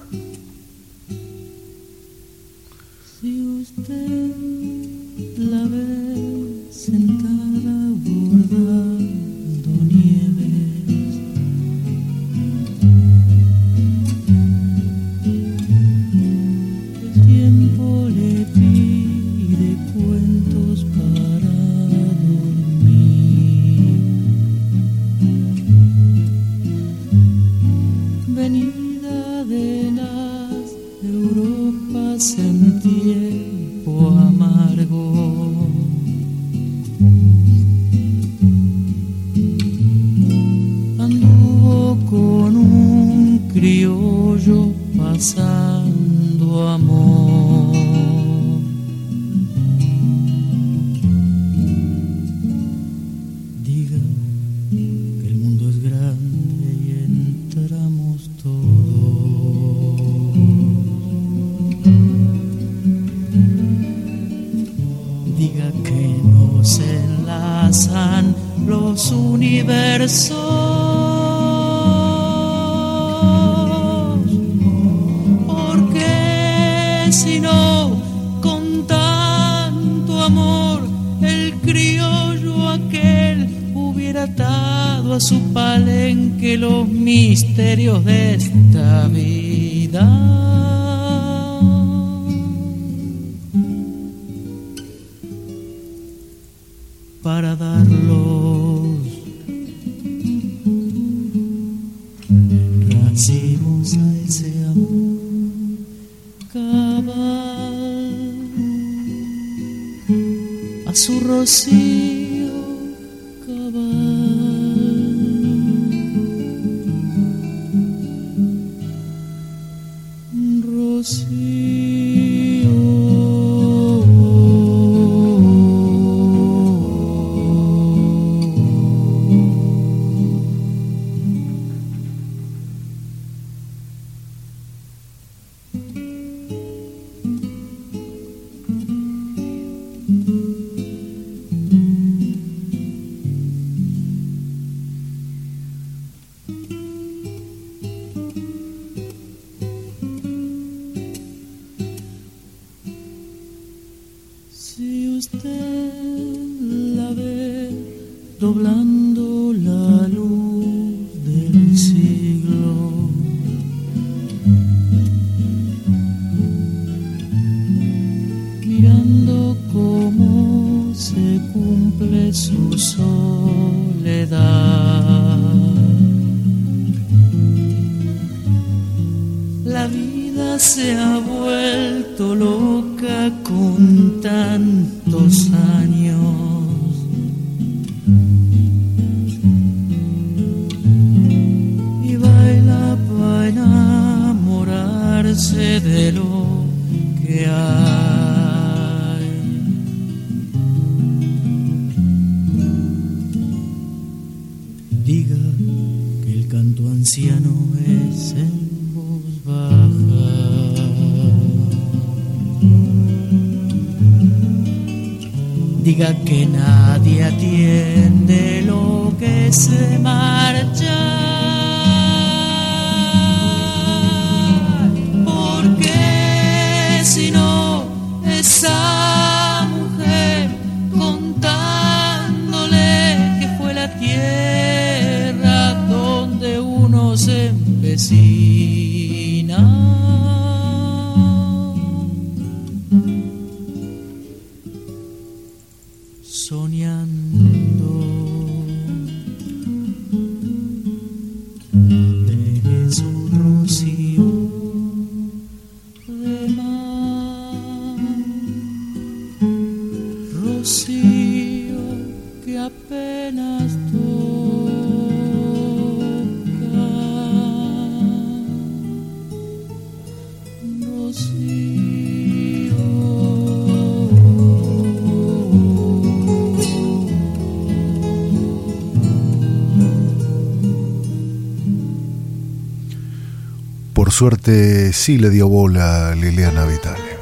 suerte sí le dio bola a Liliana Vitale.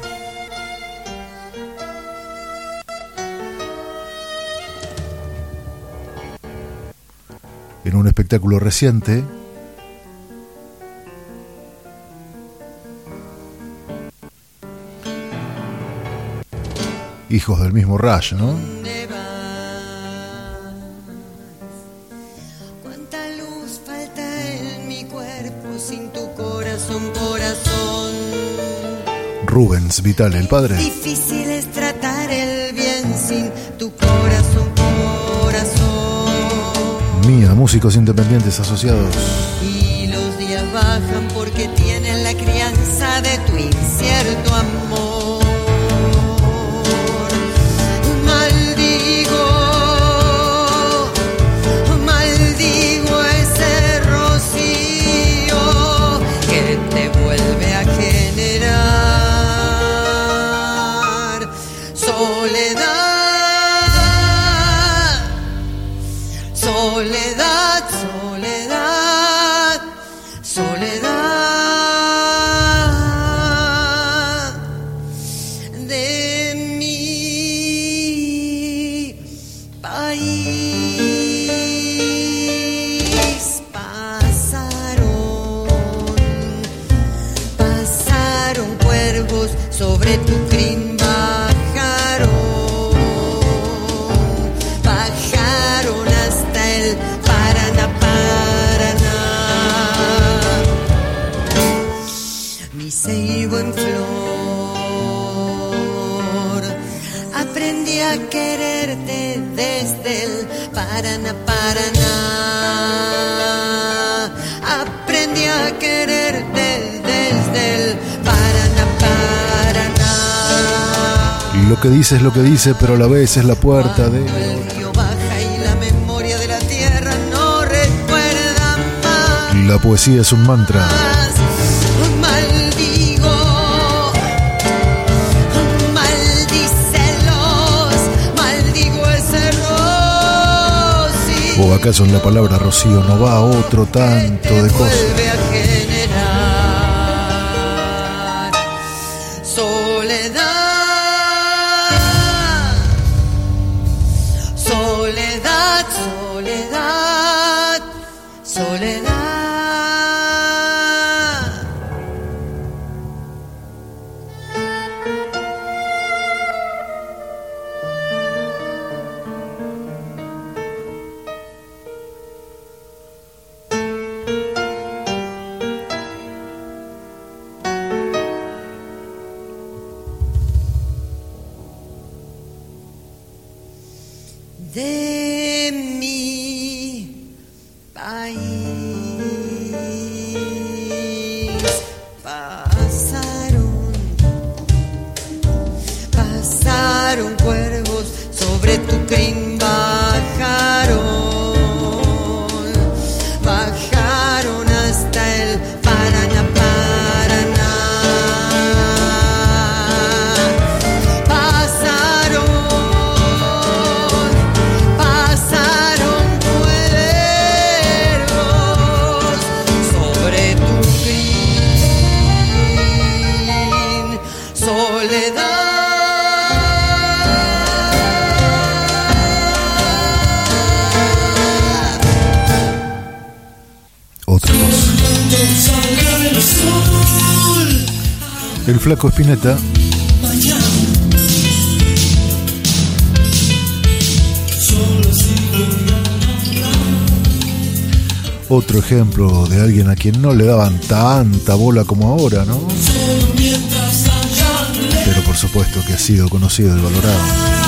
En un espectáculo reciente, Hijos del mismo Rush, ¿no? Rubens Vital, el padre. Difícil es tratar el bien sin tu corazón, corazón. Mía, músicos independientes asociados. es lo que dice, pero a la vez es la puerta de... La poesía es un mantra. ¿O acaso en la palabra rocío no va otro tanto de cosas? Pasaron cuervos sobre tu flaco Espineta Otro ejemplo de alguien a quien no le daban tanta bola como ahora, ¿no? Pero por supuesto que ha sido conocido y valorado.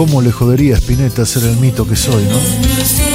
¿Cómo le jodería a Spinetta ser el mito que soy, no?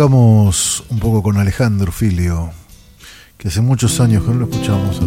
Tocamos un poco con Alejandro Filio, que hace muchos años que no lo escuchamos.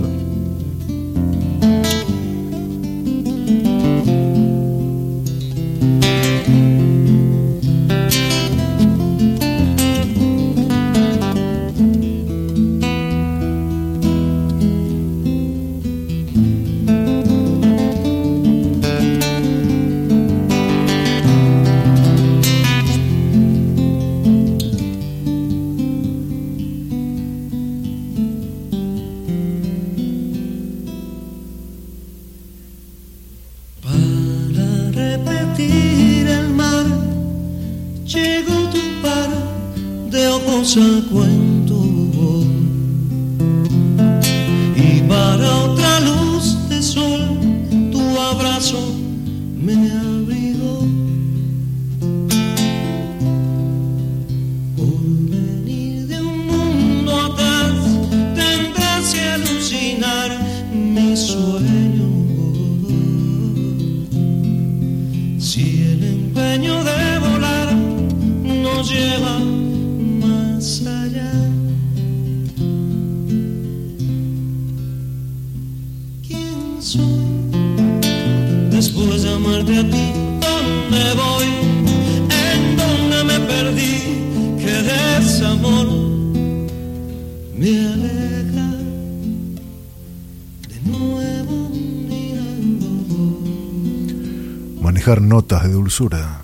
Dulzura.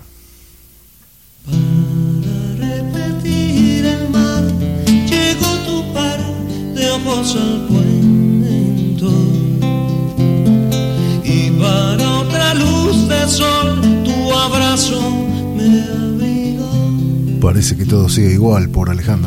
repetir el mar, llegó tu par de ojos al cuento. Y para otra luz de sol, tu abrazo me abrigó. Parece que todo sigue igual por Alejandro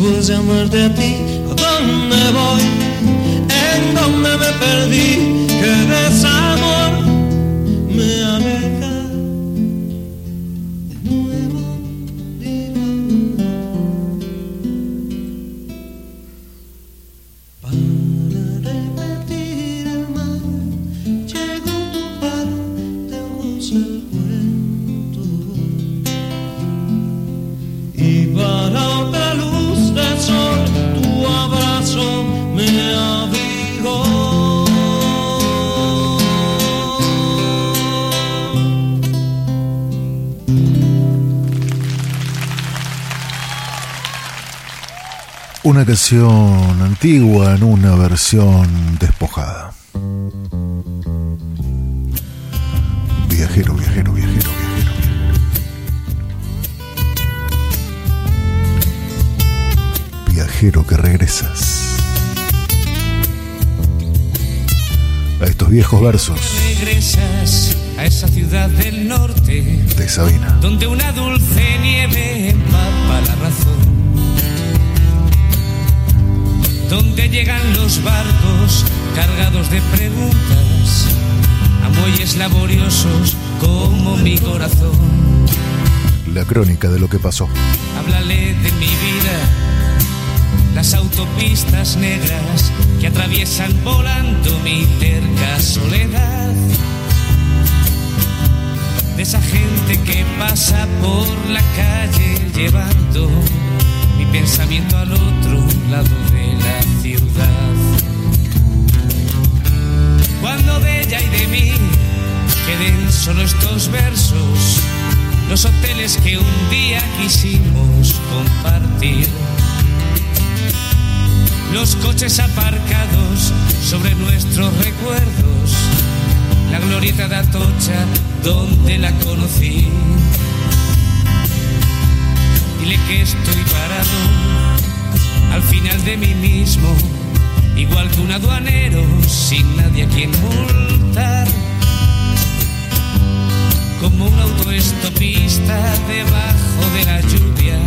Después de amarte a ti, ¿a dónde voy? ¿En dónde me perdí? Canción antigua en una versión despojada. Viajero, viajero, viajero, viajero. Viajero que regresas. A estos viejos versos Regresas a esa ciudad del norte de Sabina. donde una dulce nieve empapa la razón. Donde llegan los barcos cargados de preguntas a muelles laboriosos como mi corazón. La crónica de lo que pasó. Háblale de mi vida, las autopistas negras que atraviesan volando mi terca soledad. De esa gente que pasa por la calle llevando mi pensamiento al otro lado. Cuando de ella y de mí queden solo estos versos, los hoteles que un día quisimos compartir, los coches aparcados sobre nuestros recuerdos, la glorieta de Atocha donde la conocí. Dile que estoy parado al final de mí mismo, igual que un aduanero sin nadie a quien multar. Como un autoestopista debajo de la lluvia,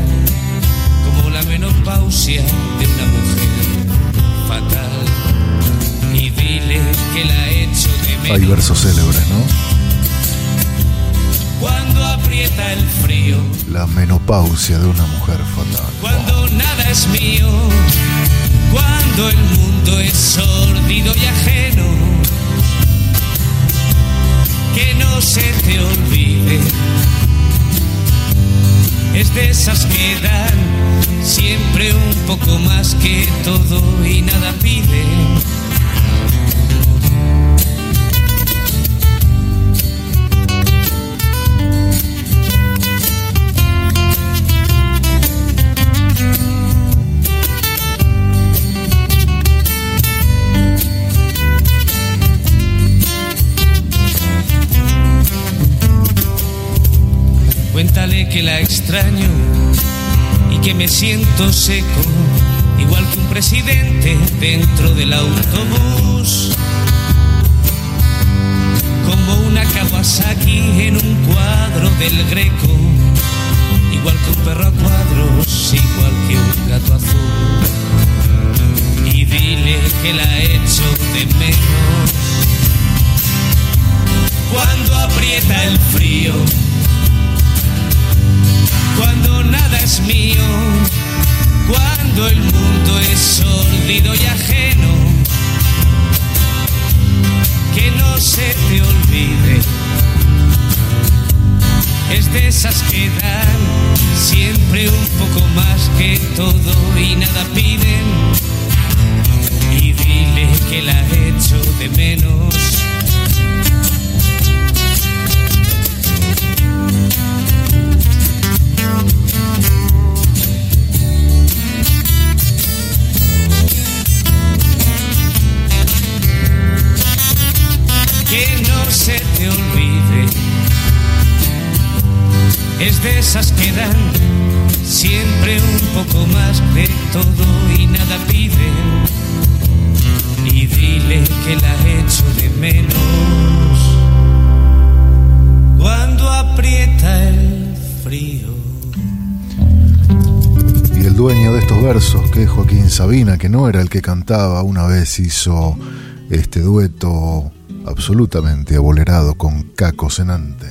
como la menopausia de una mujer fatal. Y dile que la he hecho de menos. Hay versos célebres, ¿no? Cuando aprieta el frío, La menopausia de una mujer fatal. cuando nada es mío, cuando el mundo es sórdido y ajeno, que no se te olvide, es de esas que dan siempre un poco más que todo y nada pide. Que la extraño y que me siento seco, igual que un presidente dentro del autobús. Como una Kawasaki en un cuadro del Greco, igual que un perro a cuadros, igual que un gato azul. Y dile que la echo de menos cuando aprieta el frío cuando nada es mío, cuando el mundo es sórdido y ajeno, que no se te olvide, es de esas que dan siempre un poco más que todo y nada piden, y dile que la echo de menos. No se te olvide. Es de esas que dan siempre un poco más de todo y nada piden. Y dile que la echo de menos cuando aprieta el frío. Y el dueño de estos versos, que es Joaquín Sabina, que no era el que cantaba, una vez hizo este dueto absolutamente abolerado con Caco Senante.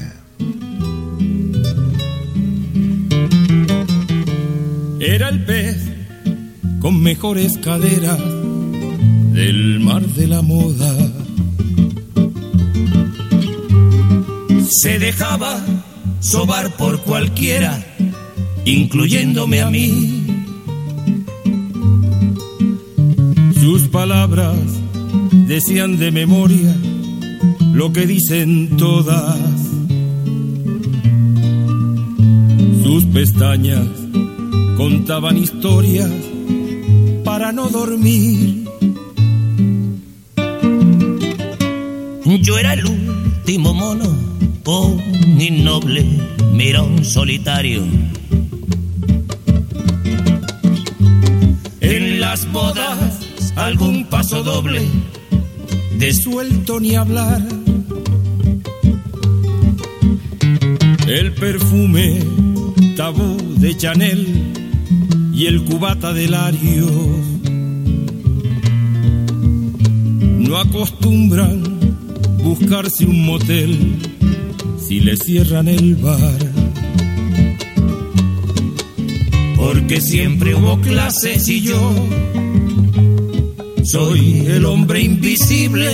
Era el pez con mejores caderas del mar de la moda. Se dejaba sobar por cualquiera, incluyéndome a mí. Sus palabras decían de memoria lo que dicen todas. Sus pestañas contaban historias para no dormir. Yo era el último mono, un innoble mirón solitario. En las bodas, algún paso doble, de suelto ni hablar. El perfume tabú de Chanel y el cubata de Larios no acostumbran buscarse un motel si le cierran el bar. porque siempre hubo clases y yo soy el hombre invisible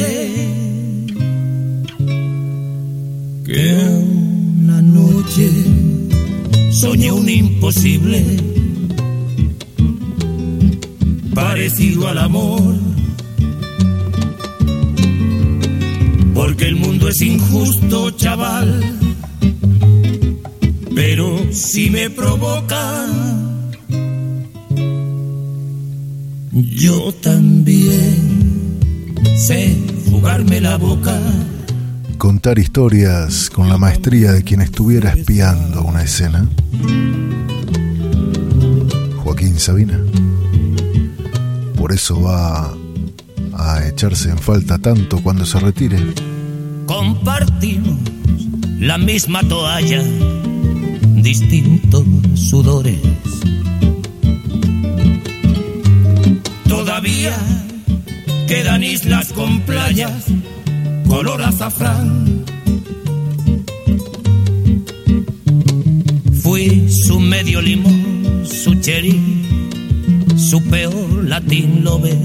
que soñé un imposible parecido al amor porque el mundo es injusto chaval pero si me provoca yo también sé jugarme la boca Contar historias con la maestría de quien estuviera espiando una escena. Joaquín Sabina. Por eso va a echarse en falta tanto cuando se retire. compartimos la misma toalla, distintos sudores. Todavía quedan islas con playas, color azafrán. Medio limón, su cherry, su peor latín lo ve.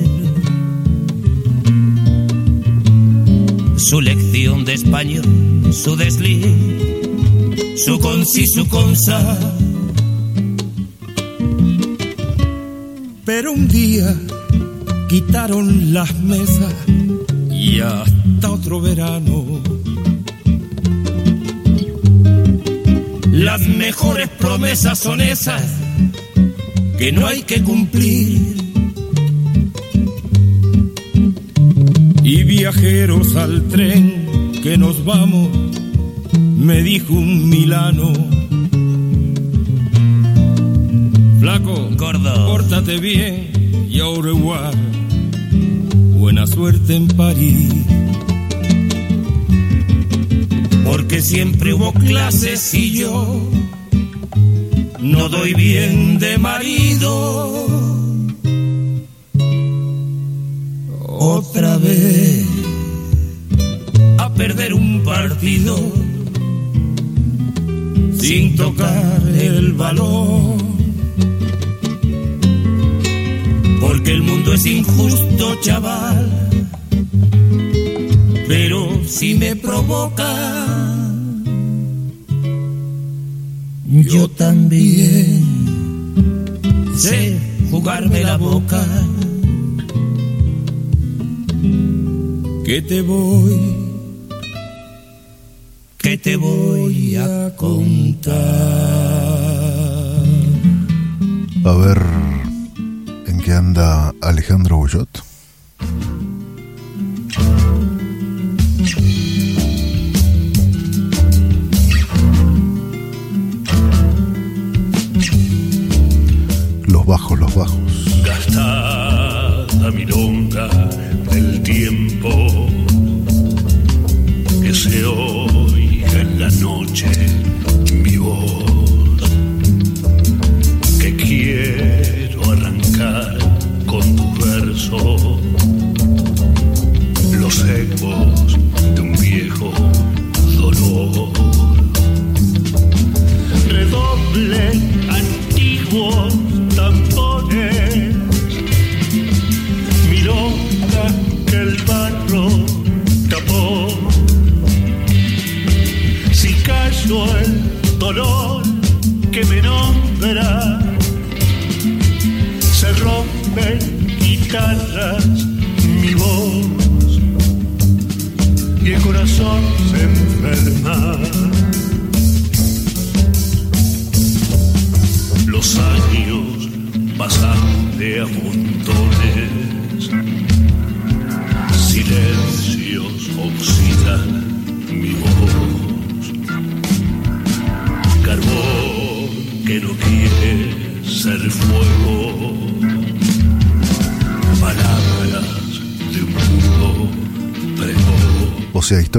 Su lección de español, su desliz, su consi, su consa. Pero un día quitaron las mesas y hasta otro verano. Las mejores promesas son esas que no hay que cumplir. Y viajeros al tren que nos vamos, me dijo un milano. Flaco, gordo, pórtate bien y au revoir. Buena suerte en París. Porque siempre hubo clases y yo no doy bien de marido. Otra vez a perder un partido sin tocar el balón. Porque el mundo es injusto, chaval. Pero si me provoca, yo también sé jugarme la boca. Que te voy, que te voy a contar. A ver, ¿en qué anda Alejandro Bullot?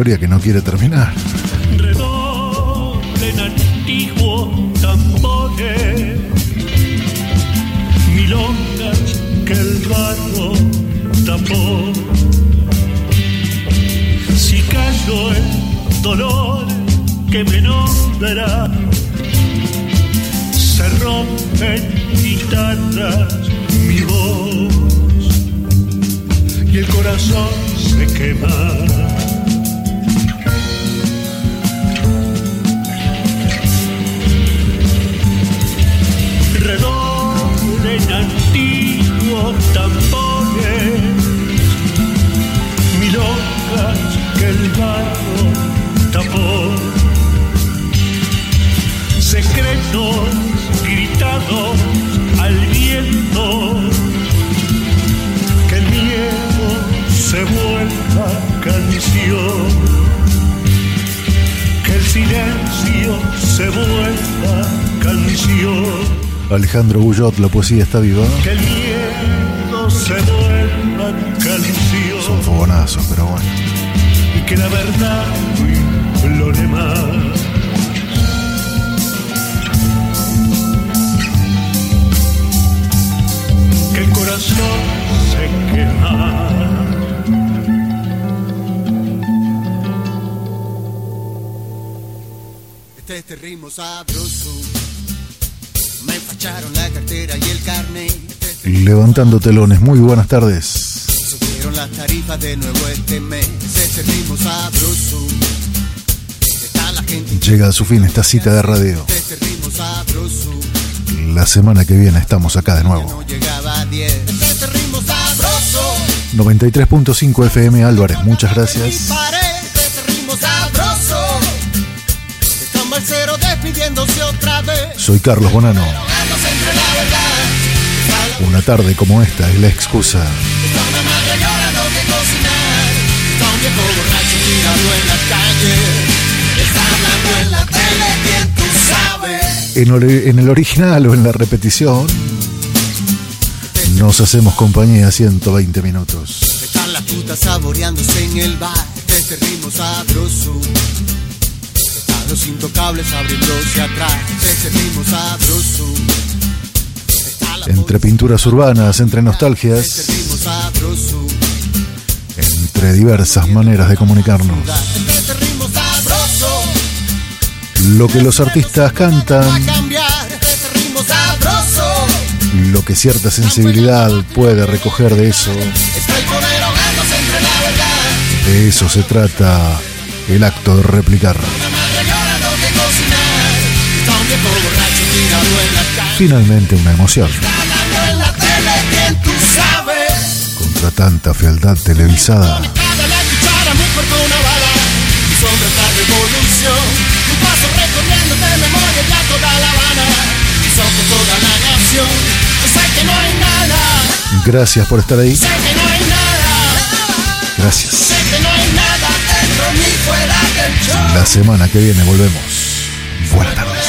Que no quiere terminar. redoblen antiguos tambores, milongas que el barro tapó. Si cayó el dolor que me nombra, se rompen guitarras mi voz y el corazón se quema. Redoblen antiguos tambores, milongas que el barro tapó, secretos gritados al viento, que el miedo se vuelva canción, silencio se vuelva canción. Alejandro Bullot, la poesía está viva. Que el miedo se vuelva canción Son fogonazos, pero bueno. y que la verdad no implore más. Que el corazón se quema. Este, este ritmo sabroso, echaron la cartera y el carnet. Levantando telones, muy buenas tardes. Subieron las tarifas de nuevo este mes. Sabroso. Llega a su fin esta cita de radio. La semana que viene estamos acá de nuevo. Llegaba a 10. Este ritmo sabroso. 93.5 FM Álvarez, muchas gracias. Soy Carlos Bonano. Una tarde como esta es la excusa. En en el original o en la repetición, nos hacemos compañía 120 minutos. Están las putas saboreándose en el bar este ritmo sabroso. Están los intocables abriéndose atrás este ritmo sabroso. Entre pinturas urbanas, entre nostalgias, entre diversas maneras de comunicarnos. Lo que los artistas cantan, lo que cierta sensibilidad puede recoger de eso, de eso se trata el acto de replicar. Una madre llorando soporta tanta fealdad televisada. Gracias por estar ahí. Gracias. La semana que viene volvemos. Buenas tardes.